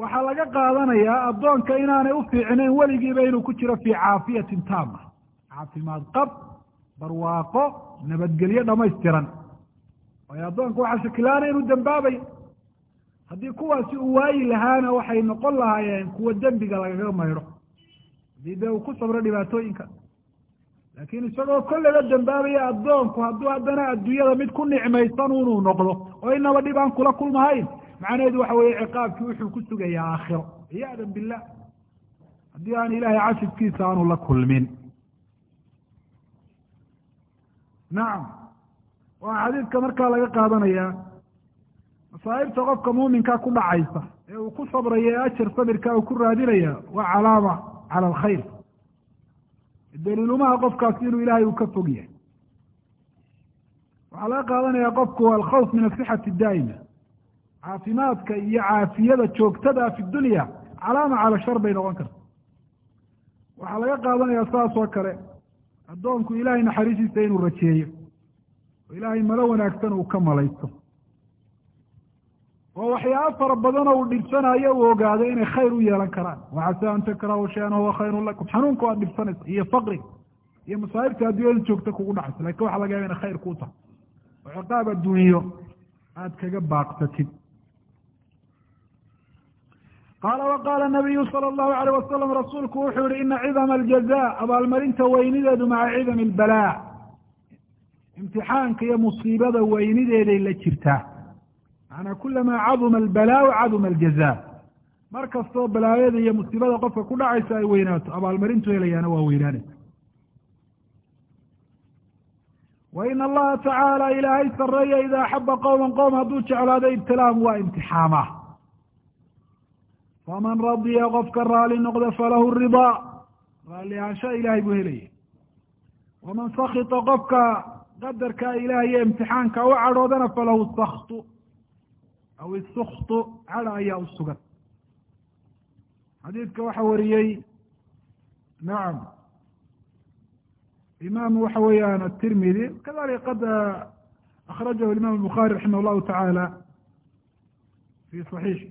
A: waxaa laga qaadanayaa addoonka inaanay u fiicnayn weligiiba inuu ku jiro fii caafiyatin taama caafimaad qab barwaaqo nabadgelyo dhamaystiran. Waayo addoonka waxaa shakilaana inuu dembaabayo haddii kuwaasi uu waayi lahaana waxay noqon lahaayeen kuwa dembiga lagaga maydho haddii dee uu ku sabro dhibaatooyinka. Laakiin isagoo kolleyba dambaabaya addoonku hadduu haddana adduunyada mid ku nicmaysan unuu noqdo oo inaba dhib aan kula kulmahayn macnaheedu waxa weeye ciqaabkii wuxuu ku sugayaa aakhiro. Ciyaadan billah. Haddii aan ilaahay cafidkiisa aanu la kulmin. Nacam waa xadiidka markaa laga qaadanayaa masaa'ibta qofka muuminkaa ku dhacaysa ee uu ku sabraya ee ajar sabirkaa uu ku raadinaya waa calaama cala alkhayr. Daliilumaha qofkaasi inuu ilaahay uu ka fog yahay. Waxaa laga qaadanaya qofku alkhawf min asixati daa'ima. Caafimaadka iyo caafiyada joogtada fi dunya calaama cala shar bay noqon karta. Waxaa laga qaadanaya saas oo kale addoonku ilaahay naxariistiisa inuu rajeeyo. Oo ilaahay malo wanaagsan uu ka malaysto oo waxyaaba fara badanoo uu dhibsanayo uu ogaado inay khayr u yeelan karaan. Waxase an takrahu shayan huwa khayrun lakum. Xanuunka waad dhibsanaysa iyo faqriga iyo masaa'ibta adduunyada joogta kugu dhacaysa laakiin waxa laga yaba inay khayr kuu tahay. Oo ciqaab adduunyo aada kaga baaqsatid qaala waqaala nabiyu sala allahu alayh wasalam rasuulku wuxuu yihi ina cidama aljaza abaalmarinta weynideedu maca cidami albalaa. Imtixaanka iyo musiibada weynideeday la jirtaa macanaa kulamaa caduma albalaau caduma aljaza mar kastoo balaayada iyo musiibada qofka ku dhacaysa ay weynaato abaalmarintu helayaana waa weynaanaysa wa allaha tacaala ilaahay sareeya ida axaba qowman qowm hadduu jeclaado ibtilaahum waa imtixaamaa faman radiya qofka raali noqda falahu ridaa. Raalli ahaansha ilaahay buu helaya waman sakita qofka qadarkaa ilaah iyo imtixaanka u cadhoodana falahu saktu aw isuktu cadha ayaa u sugan xadiidka waxa wariyey nacam imam waxa weeyaan atirmidi kadalika qad akhrajahu imam الbukari raximah اllahu taعala fi صaxiixi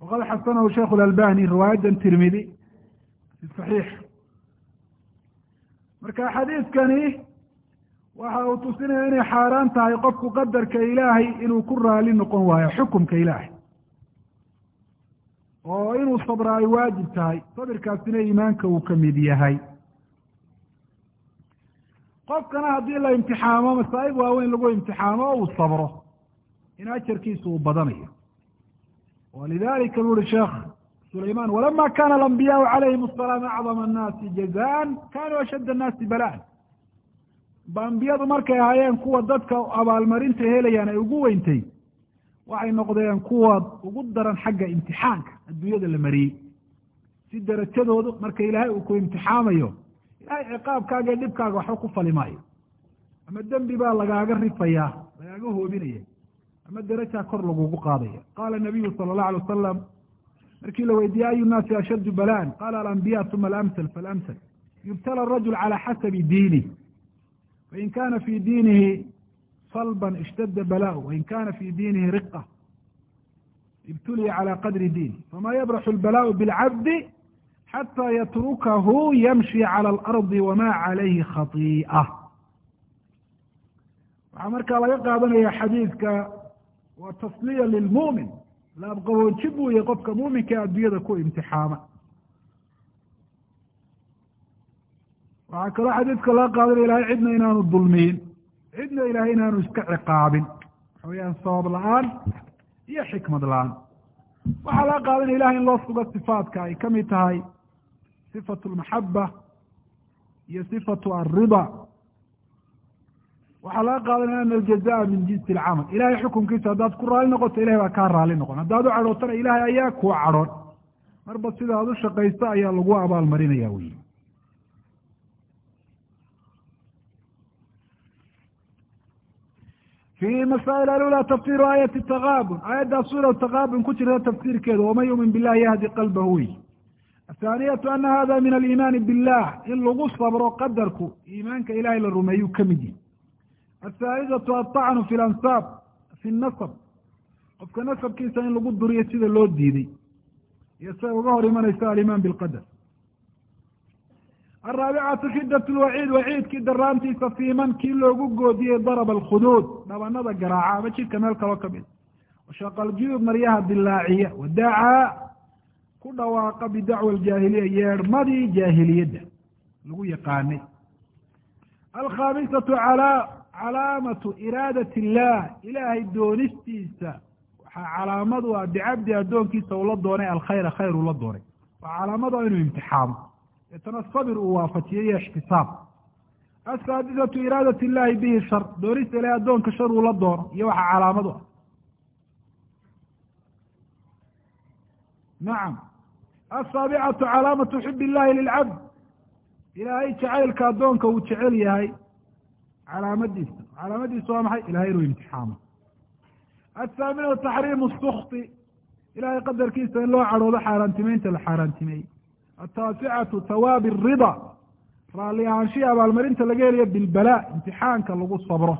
A: waqad xasanahu sheikh اlalbani riwaayadan tirmidi fi صaxiix marka xadiidkani waxa uu tusinaya inay xaaraan tahay qofku qadarka ilaahay inuu ku raali noqon waayo xukumka ilaahay. Oo inuu sabra ay waajib tahay sabirkaasina iimaanka uu ka mid yahay. Qofkana haddii la imtixaamo masaa'ib waaweyn lagu imtixaamo oo uu sabro. In ajarkiisa uu badanayo. Walidalika bu uhi sheekh sulayman walama kana alambiyaau calayhim asalaam acdama annaasi jazaan kanuu ashadda annaasi balaan ba ambiyadu markay ahaayeen kuwa dadka abaalmarinta helayaan ay ugu weyntay waxay noqdeen kuwa ugu daran xagga imtixaanka adduunyada la mariyey. Si derajadoodu marka ilaahay uu ku imtixaamayo ilahay ciqaabkaaga dhibkaaga waxba ku fali maayo ama dembi baa lagaaga rifayaa lagaaga hoobinaya ama derajaa kor lagugu qaadaya. Qaala nabiyu sala allahu alay wasalam markii la weydiiyey ayu nnaasi ashaddu balaan? Qaala alambiya uma alamsal faalamsal yubtala arajul cala xasabi diinih fain kana fi diinihi salban ishtadda balaa wain kana fi diinihi riqa ibtuliya calى qadri diini fama yabraxu اlbalaaءu biاlcabdi xatى yatrukahu yamshi calى اlardi wama calayhi khatiiئة waxaa markaa laga qaadanaya xadiidka waa tasliya lilmu'min laabqaboonji buu yahy qofka muuminka adduunyada ku imtixaama waxaa kaloo xadiidka laga qaadanaya ilahay cidna inaanu dulmiyin cidna ilahay inaanu iska ciqaabin. Waxa weyaan sabab la'aan iyo xikmad la'aan. Waxaa laga qaadanaya ilahay in loo sugo sifaadka ay ka mid tahay sifatu almaxaba iyo sifatu alrida waxaa laga qaadanaya ana aljazaa min jinsi alcamal ilahay xukunkiisa haddaad ku raali noqoto ilahay baa kaa raali noqon. Haddaad u cadhootana ilahay ayaa kuu cadhoon. Marba sida aad u shaqaysto ayaa lagu abaal marinaya wey fi masaa'il alula tafsiru aayati takaabun aayaddaa suura takaabun ku jirta tafsiirkeeda waman yumin billahi yahdi qalbahu wey athaaniyatu ana hada min aliimaani billah in lagu sabro qadarku iimaanka ilahay la rumeeyuu ka mid yihi athaalidatu altacnu fi lansaab fi nasab qofka nasabkiisa in lagu duriyo sida loo diiday iyo siday uga hor imanayso alimaan bilqadar araabicatu shidat lwaciid waciidkii daraantiisa fii man kii loogu goodiyey daraba alkhuduud dhabanada garaaca ama jidka meel kaloo ka mid washaqaljuyub maryaha dilaaciya wadacaa ku dhawaaqa bidacwa aljaahiliya yeedhmadii jaahiliyadda lagu yaqaanay alkhaamisatu calaa calaamatu iraadat illah ilaahay doonistiisa waxaa calaamad u ah bicabdi addoonkiisa ula doonay alkhayra khayr ula doonay waa calaamad a inuu imtixaamo deetana sabir uu waafajiyo iyo ixtisaab asaadisatu iraadat illahi bihi shar doonista ilahay addoonka shar uu la doono iyo waxaa calaamad u ah nacam asaabicatu calaamatu xub illahi lilcabd ilaahay jacaylka addoonka uu jecel yahay calaamadiisa calaamadiisa waa maxay ilahay inuu imtixaamo athaaminatu taxriimu sukti ilahay qadarkiisa in loo cadhoodo xaaraantimeynta la xaaraantimeeyey ataasicatu hawaabi arida raalli ahaanshihi abaalmarinta laga helayo bilbalaa imtixaanka lagu sabro.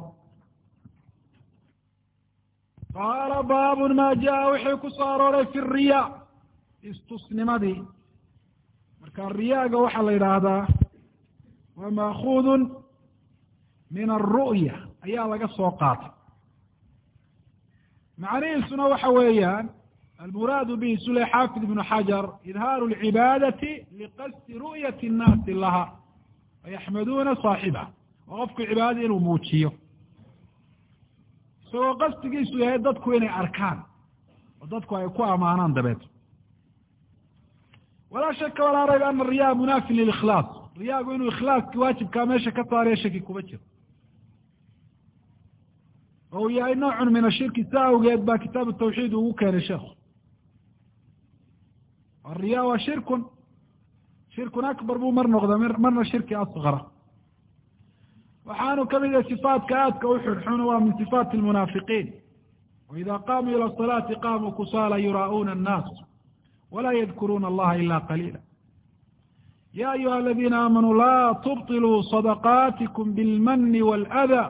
A: Qaala baabun maa jaa wixii ku soo arooray fi riya istusnimadii marka riyaaga waxaa la yidhaahdaa waa maakuudun min alru'ya ayaa laga soo qaatay. Macnihiisuna waxa weeyaan almuraadu bihi sule xaafid ibnu xajar idhaaru lcibaadati liqasdi ru'yati nnaasi laha wayaxmaduuna saaxibaha waa qofku cibaadada inuu muujiyo isagoo qasdigiisu yahay dadku inay arkaan oo dadku ay ku amaanaan dabeed walaa shaka walaa rayb ana riyaa munaafin lilikhlaas riyaagu inuu ikhlaaskii waajibkaa meesha ka saarayo shaki kuma jiro oo uu yahay noocun min ashirki sa awgeed baa kitaabu tawxiid ugu keenay ariya waa shirkun shirkun akbar buu mar noqda marna shirki asgara waxaanu kamid yahay sifaatka aadka u xunxun waa min sifaati lmunaafiqiin waida qaamuu ila salaati qaamuu kusaala yuraa'uuna annaas walaa yadkuruuna allaha ila qaliila ya ayuha aladiina aamanuu laa tubطiluu sadaqaatikum bilmani wاlأda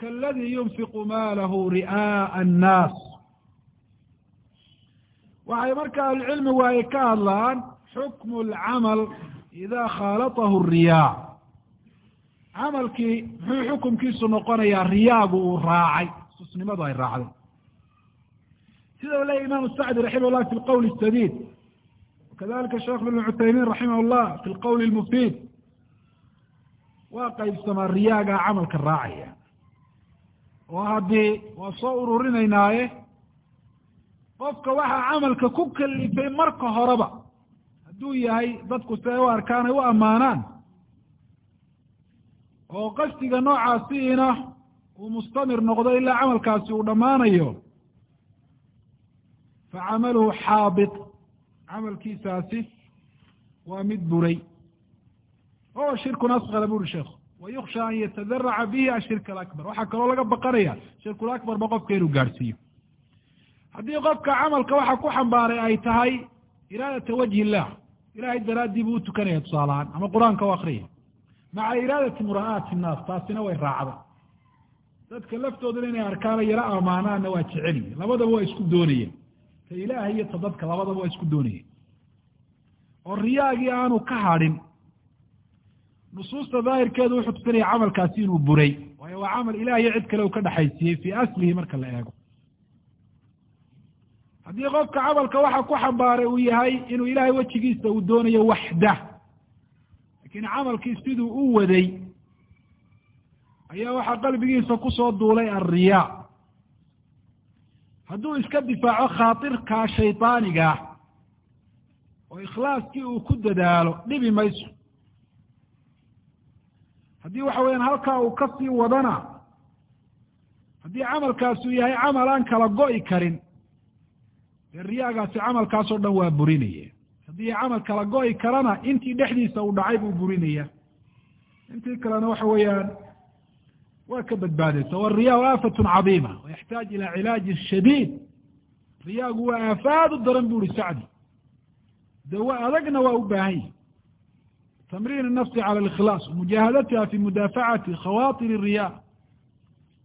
A: kaladii yunfiqu maalahu ri'aaءa annaas waxay marka ahlucilmigu ay ka hadlaan xukmu lcamal ida khaalatahu riyaa camalkii muxuu xukumkiisu noqonayaa riyaagu uu raacay susnimadu ay raacday. Sida u leya imaamu sacdi raximah llah fi lqowl sadiid wakadalika sheekh ibn cuthaymiin raximah llah fi lqowl lmufiid waa qaybsamaa riyaagaa camalka raacaya. Oo haddii waa soo ururinaynaaye qofka waxaa camalka ku kalifay marka horeba hadduu yahay dadku ay u arkaan ay u ammaanaan oo qasdiga noocaasiina uu mustamir noqdo ilaa camalkaasi uu dhammaanayo fa camaluhu xaabit. Camalkiisaasi waa mid buray. Oo shirkun asqara buri sheekhu wayuksha an yatadaraca bihi ashirk alakbar. Waxaa kaloo laga baqanaya shirkulakbar ba qofka inuu gaadhsiiyo haddii qofka camalka waxa ku xambaaray ay tahay iraadata wajhi illah. Ilahay daraaddii buu utukanaya tusaalahaan ama qur'aanka u akriyay maca iraadati mura'aati innaas taasina way raacda. Dadka laftooduna inay arkaano yaro amaanaanna waa jeceliye labadaba waa isku doonayeen. Ta ilaahay iyo ta dadka labadaba waa isku doonayeen. Oo riyaagii aanu ka hadhin nusuusta daahirkeedu wuxuu tusinaya camalkaasi inuu buray. Waayo waa camal iyo cid kale uu ka dhexaysiiyey fii aslihi marka la eego haddii qofka camalka waxa ku xambaaray uu yahay inuu ilahay wejigiisa uu doonayo waxdah. Laakiin camalkii siduu u waday ayaa waxaa qalbigiisa ku soo duulay alriyaa hadduu iska difaaco khaatirkaa shaydaanigaa oo ikhlaaskii uu ku dadaalo dhibi mayso. Haddii waxa weyaan halkaa uu ka sii wadana haddii camalkaasuu yahay camal aan kala go'i karin dee riyaagaasi camalkaasoo dhan waa burinaya haddii camal kala go-i karana intii dhexdiisa uu dhacay buu burinaya intii kalena waxa weeyaan waa ka badbaadaysa wariyaau aafatun cadiima wayaxtaaj ilaa cilaajin shadiid. Riyaagu waa aafaad u daran bu uhi sacdi. Dawa adagna waa u baahan yahi tamriin nafsi cala alikhlaas mujaahadatiha fi mudaafacati khawaatir riyaa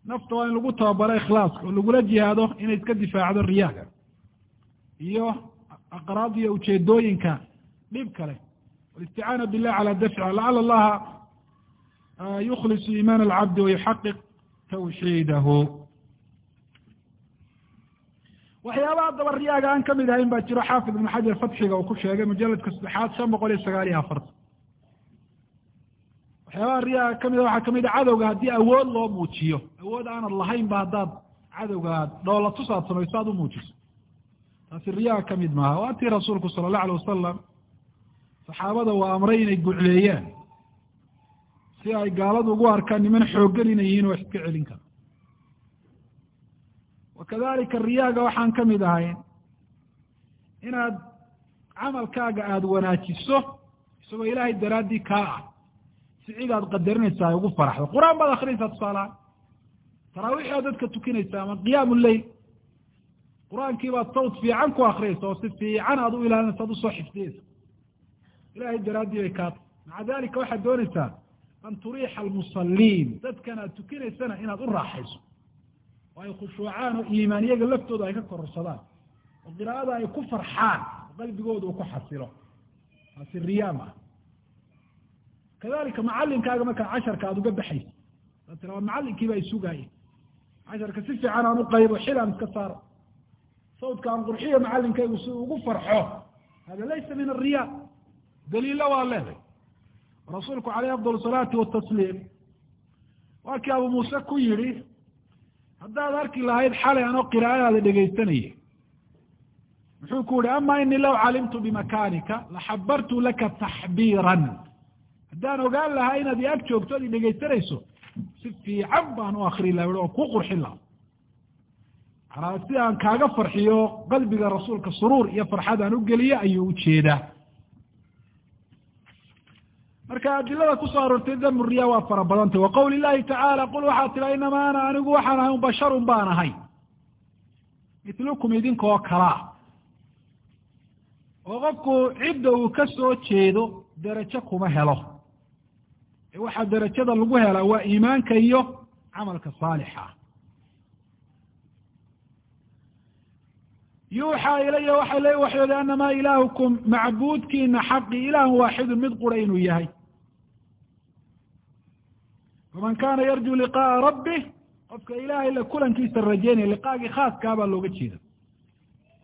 A: nafta waa in lagu tababaro ikhlaaska oo lagula jihaado inay iska difaacdo riyaaga iyo aqraad iyo ujeedooyinka dhib kale. Walisticaana billah cala dafciha lacala allaha yukhlisu iimaan alcabdi wayuxaqiq tawxiidahu. Waxyaabaha daba riyaaga aan ka mid ahayn baa jiro xaafid ibn xajar fatxiga uu ku sheegay mujaladka saddexaad shan boqol iyo sagaal iyo afartan waxyaabaha riyaaga ka mid a waxaa ka mid a cadowga haddii awood loo muujiyo. Awood aanad lahayn ba haddaad cadowga dhoola tusaad samayso aad u muujiso taasi riyaha ka mid maaha. Waa tii rasuulku sala allahu alay wasalam saxaabada waa amray inay gucleeyaan si ay gaaladu ugu arkaan niman xooggan inay yihiin oo iska celin kara wakadalika riyaaga waxaan ka mid ahayn inaad camalkaaga aada wanaajiso isagoo ilaahay daraaddii kaa ah si cid aad qadarinaysa ay ugu faraxdo. Qur'aan baad akrinaysaa tusaalahaan taraawiix baad dadka tukinaysaa ama qiyaamu leyl qur'aankii baad sawt fiican ku akriyaysa oo si fiican aad u ilaalinaysa ad u soo xifdiyeysa ilahay daraaddii bay kaa tahy maca dalika waxaad doonaysaa an turiixa almusaliin dadkan aad tukinaysana inaad u raaxayso. Oo ay khushuucaan oo iimaan iyaga laftooda ay ka kororsadaan oo qiraa'ada ay ku farxaan oo qalbigooda uu ku xasilo. Taasi riyaa ma ah. Kadalika macalinkaaga markaa casharka aada uga baxaysa ad tira macalinkii baa isugaaya casharka si fiican aan u qaybo xil aan iska saaro sawdka aan qurxiyo macalinkaygu si ugu farxo. Hada laysa min ariya daliilo waa leeday rasuulku caleyh afdal salaati watasliim. Waa kii abu muuse ku yidhi haddaad arki lahayd xalay anoo qiraa'adaada dhegaysanaya muxuu ku yihi ama inii law calimtu bimakaanika laxabartu laka taxbiiran. Haddaan ogaan lahaa inaad i ag joogto ad i dhegaysanayso si fiican baan u akri laha ku qurxin manaa si aan kaaga farxiyo qalbiga rasuulka suruur iyo farxad aan u geliyo ayuu u jeedaa marka adilada ku soo aroortay riya waa fara badantay. Wa qawli llahi tacaala qul waxaad tiraa inamaa ana anigu waxaan ahay un basharun baan ahay. Mitlukum idinkoo kalaa oo qofku cidda uu ka soo jeedo derajo kuma helo. Ee waxaa derajada lagu helaa waa iimaanka iyo camalka saalixa yuuxaa ilaya waxaa le waxyooday anamaa ilaahukum macbuudkiina xaqi ilaahun waaxidun mid qura inuu yahay. Faman kana yarju liqa'a rabbih qofka ilaahay la kulankiisa rajaynaya liqaagii khaaska baa looga jeeda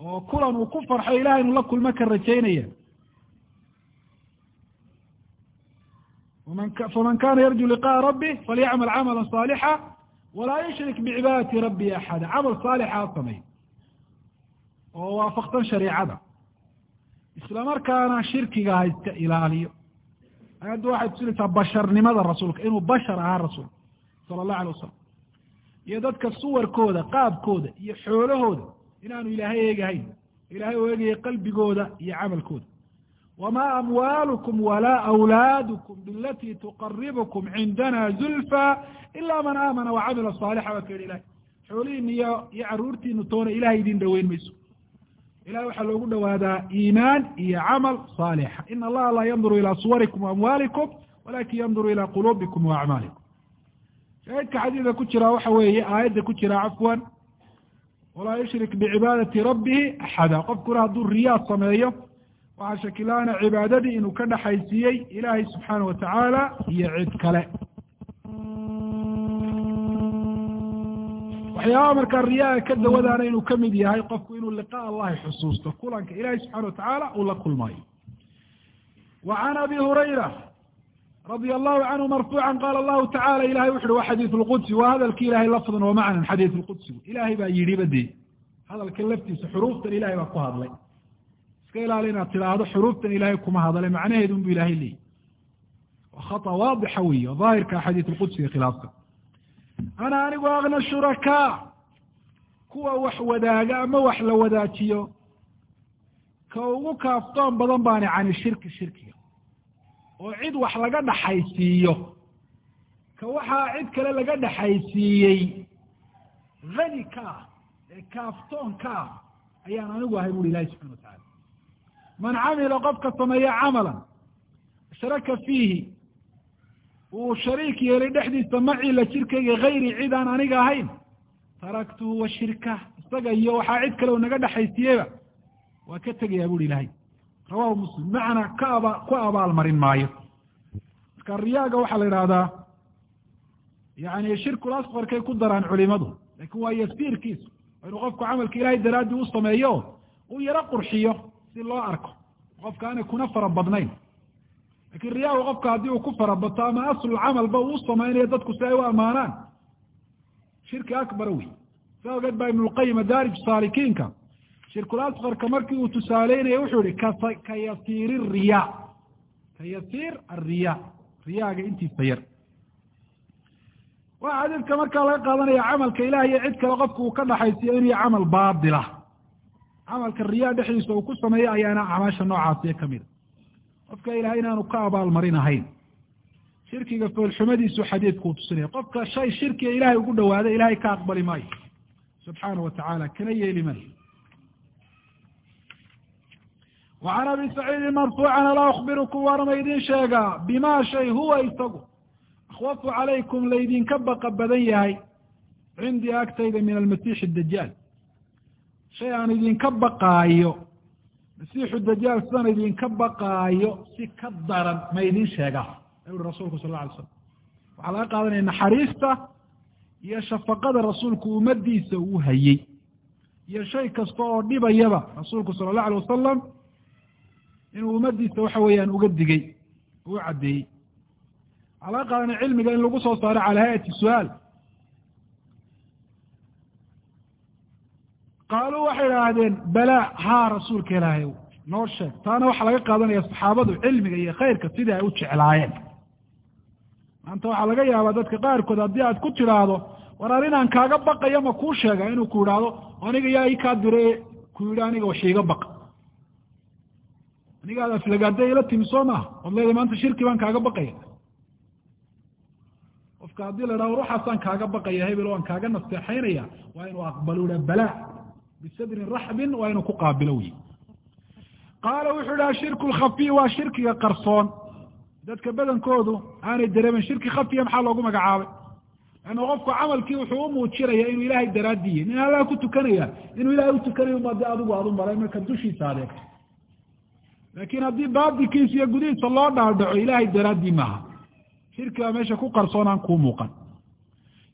A: oo kulan uu ku farxo ilahay inuu la kulmo ka rajaynaya. Faman kana yarju liqa'a rabbih falyacmal camala saalixa walaa yushrik bicibaadati rabbi axada. Camal saalixa ha oo waafaqsan shareicada isla markaana shirkiga ha iska ilaaliyo ayaddu waxay tusinaysaa basharnimada rasuulka inuu bashar ahaa rasuulka sala allahu alay wasalam iyo dadka suwarkooda qaabkooda iyo xoolahooda inaanu ilaahay eegahayn. Ilahay uu eegaya qalbigooda iyo camalkooda. Wma amwaalukum walaa awlaadukum bilatii tuqaribukum cindana zulfa ila man aamana wacamila saalixa baa ka yihi ilahay xoolihiina iyo iyo caruurtiinu toona ilahay idin dhoweyn mayso ilahay waxaa loogu dhawaadaa iimaan iyo camal saalixa. In allaha laa yanduru ilaa suwarikum waamwaalikum walakin yanduru ilaa quluubikum waacmaalikum shaahidka xadiidka ku jira waxa weeye aayadda ku jira cafwan walaa yushrik bicibaadati rabbihi axada. Qofkuna hadduu riyaad sameeyo waxaa shakilaana cibaadadii inuu ka dhaxaysiiyey ilaahay subxaana wa tacaala iyo cid kale waxyaabaha markaa riyaha ka dawadaana inuu ka mid yahay qofku inuu liqaa allahi xusuusto kulanka ilahi subxana wa tacaala uu la kulmayo wa can abi hurayra radia allahu canhu marfuucan qaala allahu tacala ilahay wuxu uhi wa xadiidu lqudsi waa hadalki ilahay lafdan wa macnan xadiidu lqudsi ilahay baa yidhiba dee hadalka laftiisa xuruuftan ilahay baa ku hadlay. Iska ilaali inaad tidhaahdo xuruuftan ilahay kuma hadlay macnaheedu unbu ilahay leeyahy waa khata waadixa weyi oo daahirka xadiid lqudsiga khilaafsan ana anigu akna shurakaa kuwa wax wadaaga ama wax la wadaajiyo. Ka ugu kaaftoon badan baani cani shirki shirkiga oo cid wax laga dhaxaysiiyo. Ka waxaa cid kale laga dhaxaysiiyey. Hani ka ah ee kaaftoon ka ah ayaan anigu ahay buri ilahi subxana wa tacala man camila qofka sameeya camalan ashraka fiihi uu shariik yeelay dhexdiisa macii la jirkayga hayri cid aan aniga ahayn. Taraktuhu wa shirka. Isaga iyo waxaa cid kale u naga dhexaysiiyeyba waa ka tegayaa buri ilahay rawahu muslim. Macna ka aba ku abaalmarin maayo. Marka riyaaga waxaa la yidhahdaa yani shirkul asqarkay ku daraan culimadu. Lakin waa yasiirkiisu. Inuu qofku camalka ilahay daraaddii u sameeyo uu yaro qurxiyo si loo arko. Qofka aanay kuna fara badnayn laakiin riyaagu qofka haddii uu ku farabato ama aslulcamalba uu samaynayo dadku si ay u ammaanaan. Shirki akbar wey sa ogeed baa ibnulqayim madaarij saalikiinka? Shirkul asqarka markii uu tusaaleynaya wuxuu yihi ka yasiiri riya. Ka yasiir ariya riyaaga intiisa yar. Waa xadiidka markaa laga qaadanaya camalka ilaah cid kale qofku uu ka dhaxaysiyo inuu camal baatila camalka riyaa dhexdiisa uu ku sameeyo ayaana acmaasha noocaasiyo kamida qofka ilahay inaanu ka abaalmarin ahayn. Shirkiga foolxumadiisu xadiidkuu tusinaya qofka shay shirkiga ilahay ugu dhawaada ilahay ka aqbali maayo. Subxaana wa tacaala kana yeeli maayo. Wacan abi saciidin marfuucan alaa akbirukum waarma idin sheegaa bima shay huwa isagu. Akhwafu calaykum laydinka baqa badan yahay cindii agtayda min almasiixi dajaal shay aan idinka baqaayo masiixu dajaal sidaan idinka baqaayo si ka daran ma idin sheegaa. Uhi rasuulku sal alay slam waxaa laga qaadanaya naxariista iyo shafaqada rasuulku ummadiisa uu hayey iyo shay kasta oo dhibayaba rasuulku sala allahu alay wasalam inuu ummadiisa waxa weeyaan uga digey uu caddeeyey waxaa laga qaadanaya cilmiga in lagu soo saaro cala hay'ati su'aal qaaluu waxay idhaahdeen balaa haa rasuulka ilaahay noo sheeg taana waxaa laga qaadanaya saxaabadu cilmiga iyo khayrka sidai ay u jeclaayeen maanta waxaa laga yaabaa dadka qaarkood haddii aad ku tidhaahdo war arinaan kaaga baqaya ma kuu sheega inuu ku idhaahdo aniga yaa i kaa dire ku yidhi aniga wax iiga baqa aniga aad aflagaada ila timi soo maaha od leeda maanta shirki baan kaaga baqaya qofka haddii la idhahdo ruuxaasaan kaaga baqaya hebel waan kaaga nasteexaynaya waa inuu aqbalo ha balaa bisadrin raxbin waa inuu ku qaabilo wy qaala wuxuu ihi ashirku lkhafiy waa shirkiga qarsoon dadka badankoodu aanay dareemen shirki khafiya maxaa loogu magacaabay leanna qofku camalkii wuxuu u muujinaya inuu ilaahay daraadiye nin allah ku tukanaya inuu ilahay utukanayo uma de adigu aad u maray marka dushiisa adeegto laakiin haddii baatilkiisa iyo gudihiisa loo dhaadhaco ilaahay daraaddii maaha shirki baa meesha ku qarsoon aan kuu muuqan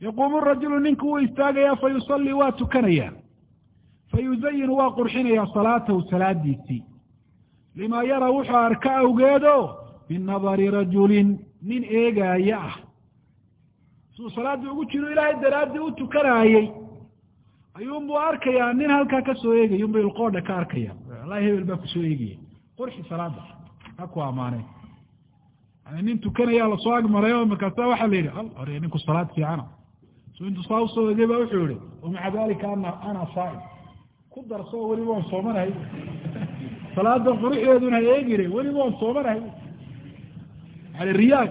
A: yaquumu rajulu ninku wuu istaagaya fa yusallii waa tukanaya fa yuzayinu waa qurxinaya salaatahu salaadiisii lima yara wuxuu arka awgeedo min nadari rajulin nin eegaaya ah. Siduu salaaddii ugu jiro ilaahay daraaddii u tukanaayey ayuunbuu arkayaa nin halkaa ka soo eegaya unba ilqoodha ka arkaya wallahi hebel baa ku soo eegaya qurxi salaada ha ku amaaneen yani nin tukanayaa la soo agmarayo markaasa waxaa la yidhi al hore ninku salaad fiicana so intuu saa u soo egay ba wuxuu yihi wamaca dalika ana ana saaim ku darso weliba waan soomanahay. Salaada quruxdeeduna eegire weliba waan soomanahay. Yani riyaag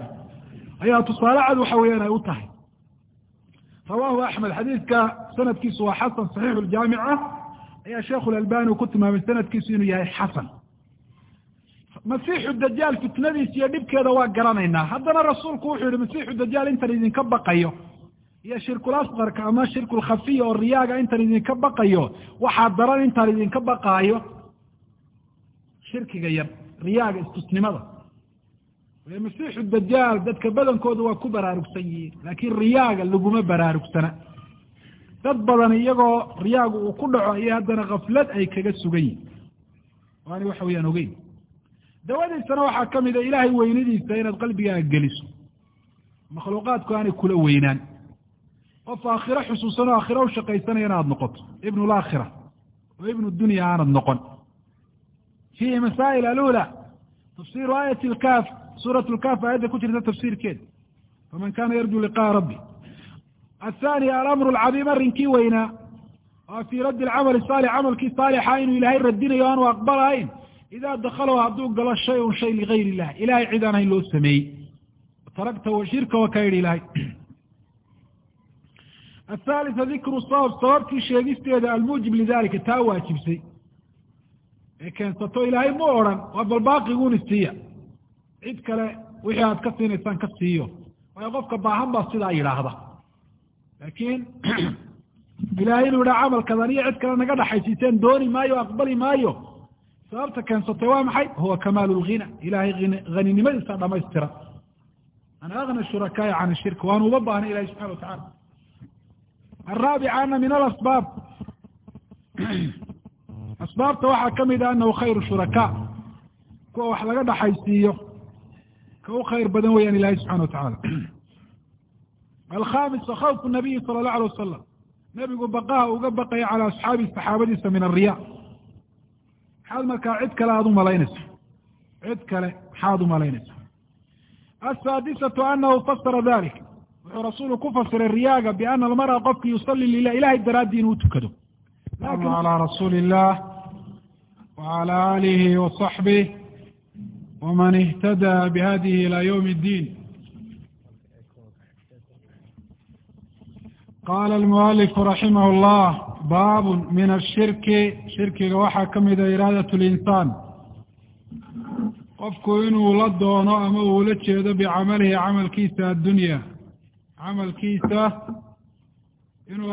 A: ayaa tusaale cad waxa weeyaan ay u tahay. Rawahu axmed xadiidka sanadkiisu waa xasan saxiixu ljaamica ayaa sheikhu lalbani ku tilmaamay sanadkiisu inuu yahay xasan. Masiixu dajaal fitnadiisa iyo dhibkeeda waa garanaynaa. Haddana rasuulku wuxuu yihi masiixu dajaal intan idinka baqayo iyo shirkul asqarka ama shirkul khafiya oo riyaaga intan idinka baqayo waxaa daran intaan idinka baqaayo shirkiga yar riyaaga istusnimada. Masiixu dajaal dadka badankooda waa ku baraarugsan yihiin laakiin riyaaga laguma baraarugsana. Dad badan iyagoo riyaagu uu ku dhaco iyo haddana kaflad ay kaga sugan yihiin waani waxa weyaan ogeyn. Dawadiisana waxaa ka mida ilaahay weynadiisa inaad qalbigaaga geliso. Makhluuqaadku aanay kula weynaan qof aakhiro xusuusan oo aakhiro u shaqaysanaya inaad noqoto. Ibnu laakhira. Oo ibnu dunya aanad noqon. Fiihi masaa'il alula. Tafsiru aayati lkaaf suurat lkaaf aayadda ku jirta tafsiirkeeda faman kana yarju liqa'a rabbi. Athani alamru alcadiim arrinkii weynaa. Waa fii raddi alcamali saalix camalkii saalixa inuu ilaahay radinayo aanu aqbalahayn idaa dakalow hadduu galo shay un shay ligayr illah ilahay cid aan hayn loo sameeyey. Taragta shirka wa ka yidhi ilahay athalitha dikru sabab sababtii sheegisteeda almuujib lidalika taa waajibsay ee keensato ilaahay mu odran waa bal baaqiguuni siiya cid kale wixii aad ka siinaysaan ka siiyo waayo qofka baahan baa sidaa yidhaahda laakiin ilahay inuu yidhaha camalkadan iyo cid kale naga dhaxaysiiseen dooni maayo aqbali maayo sababta keensatay waa maxay huwa kamaalu lghina ilahay haninimadiisa dhamaystira an agna shurakaai can shirk waanu uma baahna ilahi subxana watacala araabica ana min alasbaab asbaabta waxaa ka mid a anahu khayru shurakaa kuwa wax laga dhaxaysiiyo ka u khayr badan weyaan ilahi subxana watacala alkhamis khawfu nabiyi sala allahu alay wasalam nebigu baqaha uga baqaya cala asxaabihi saxaabadiisa min alriya maxaad markaa cid kale aada umalaynaysa cid kale maxaad umalaynaysa asaadisatu anahu fasara dalik wuxuu rasuulku ku fasiray riyaaga biana almara qofki yusali lilah ilahay daraaddii inuu tukado calى rasuuli illah wعalى alihi وصaxbih wman اhtadى bhadihi ilى ywm اdin qala almualifu raximah اllah bab min ashirki shirkiga waxaa kamida iraadat اlinsaan qofku inuu la doono ama uu la jeedo bicamalihi camalkiisa addunya camalkiisa inuu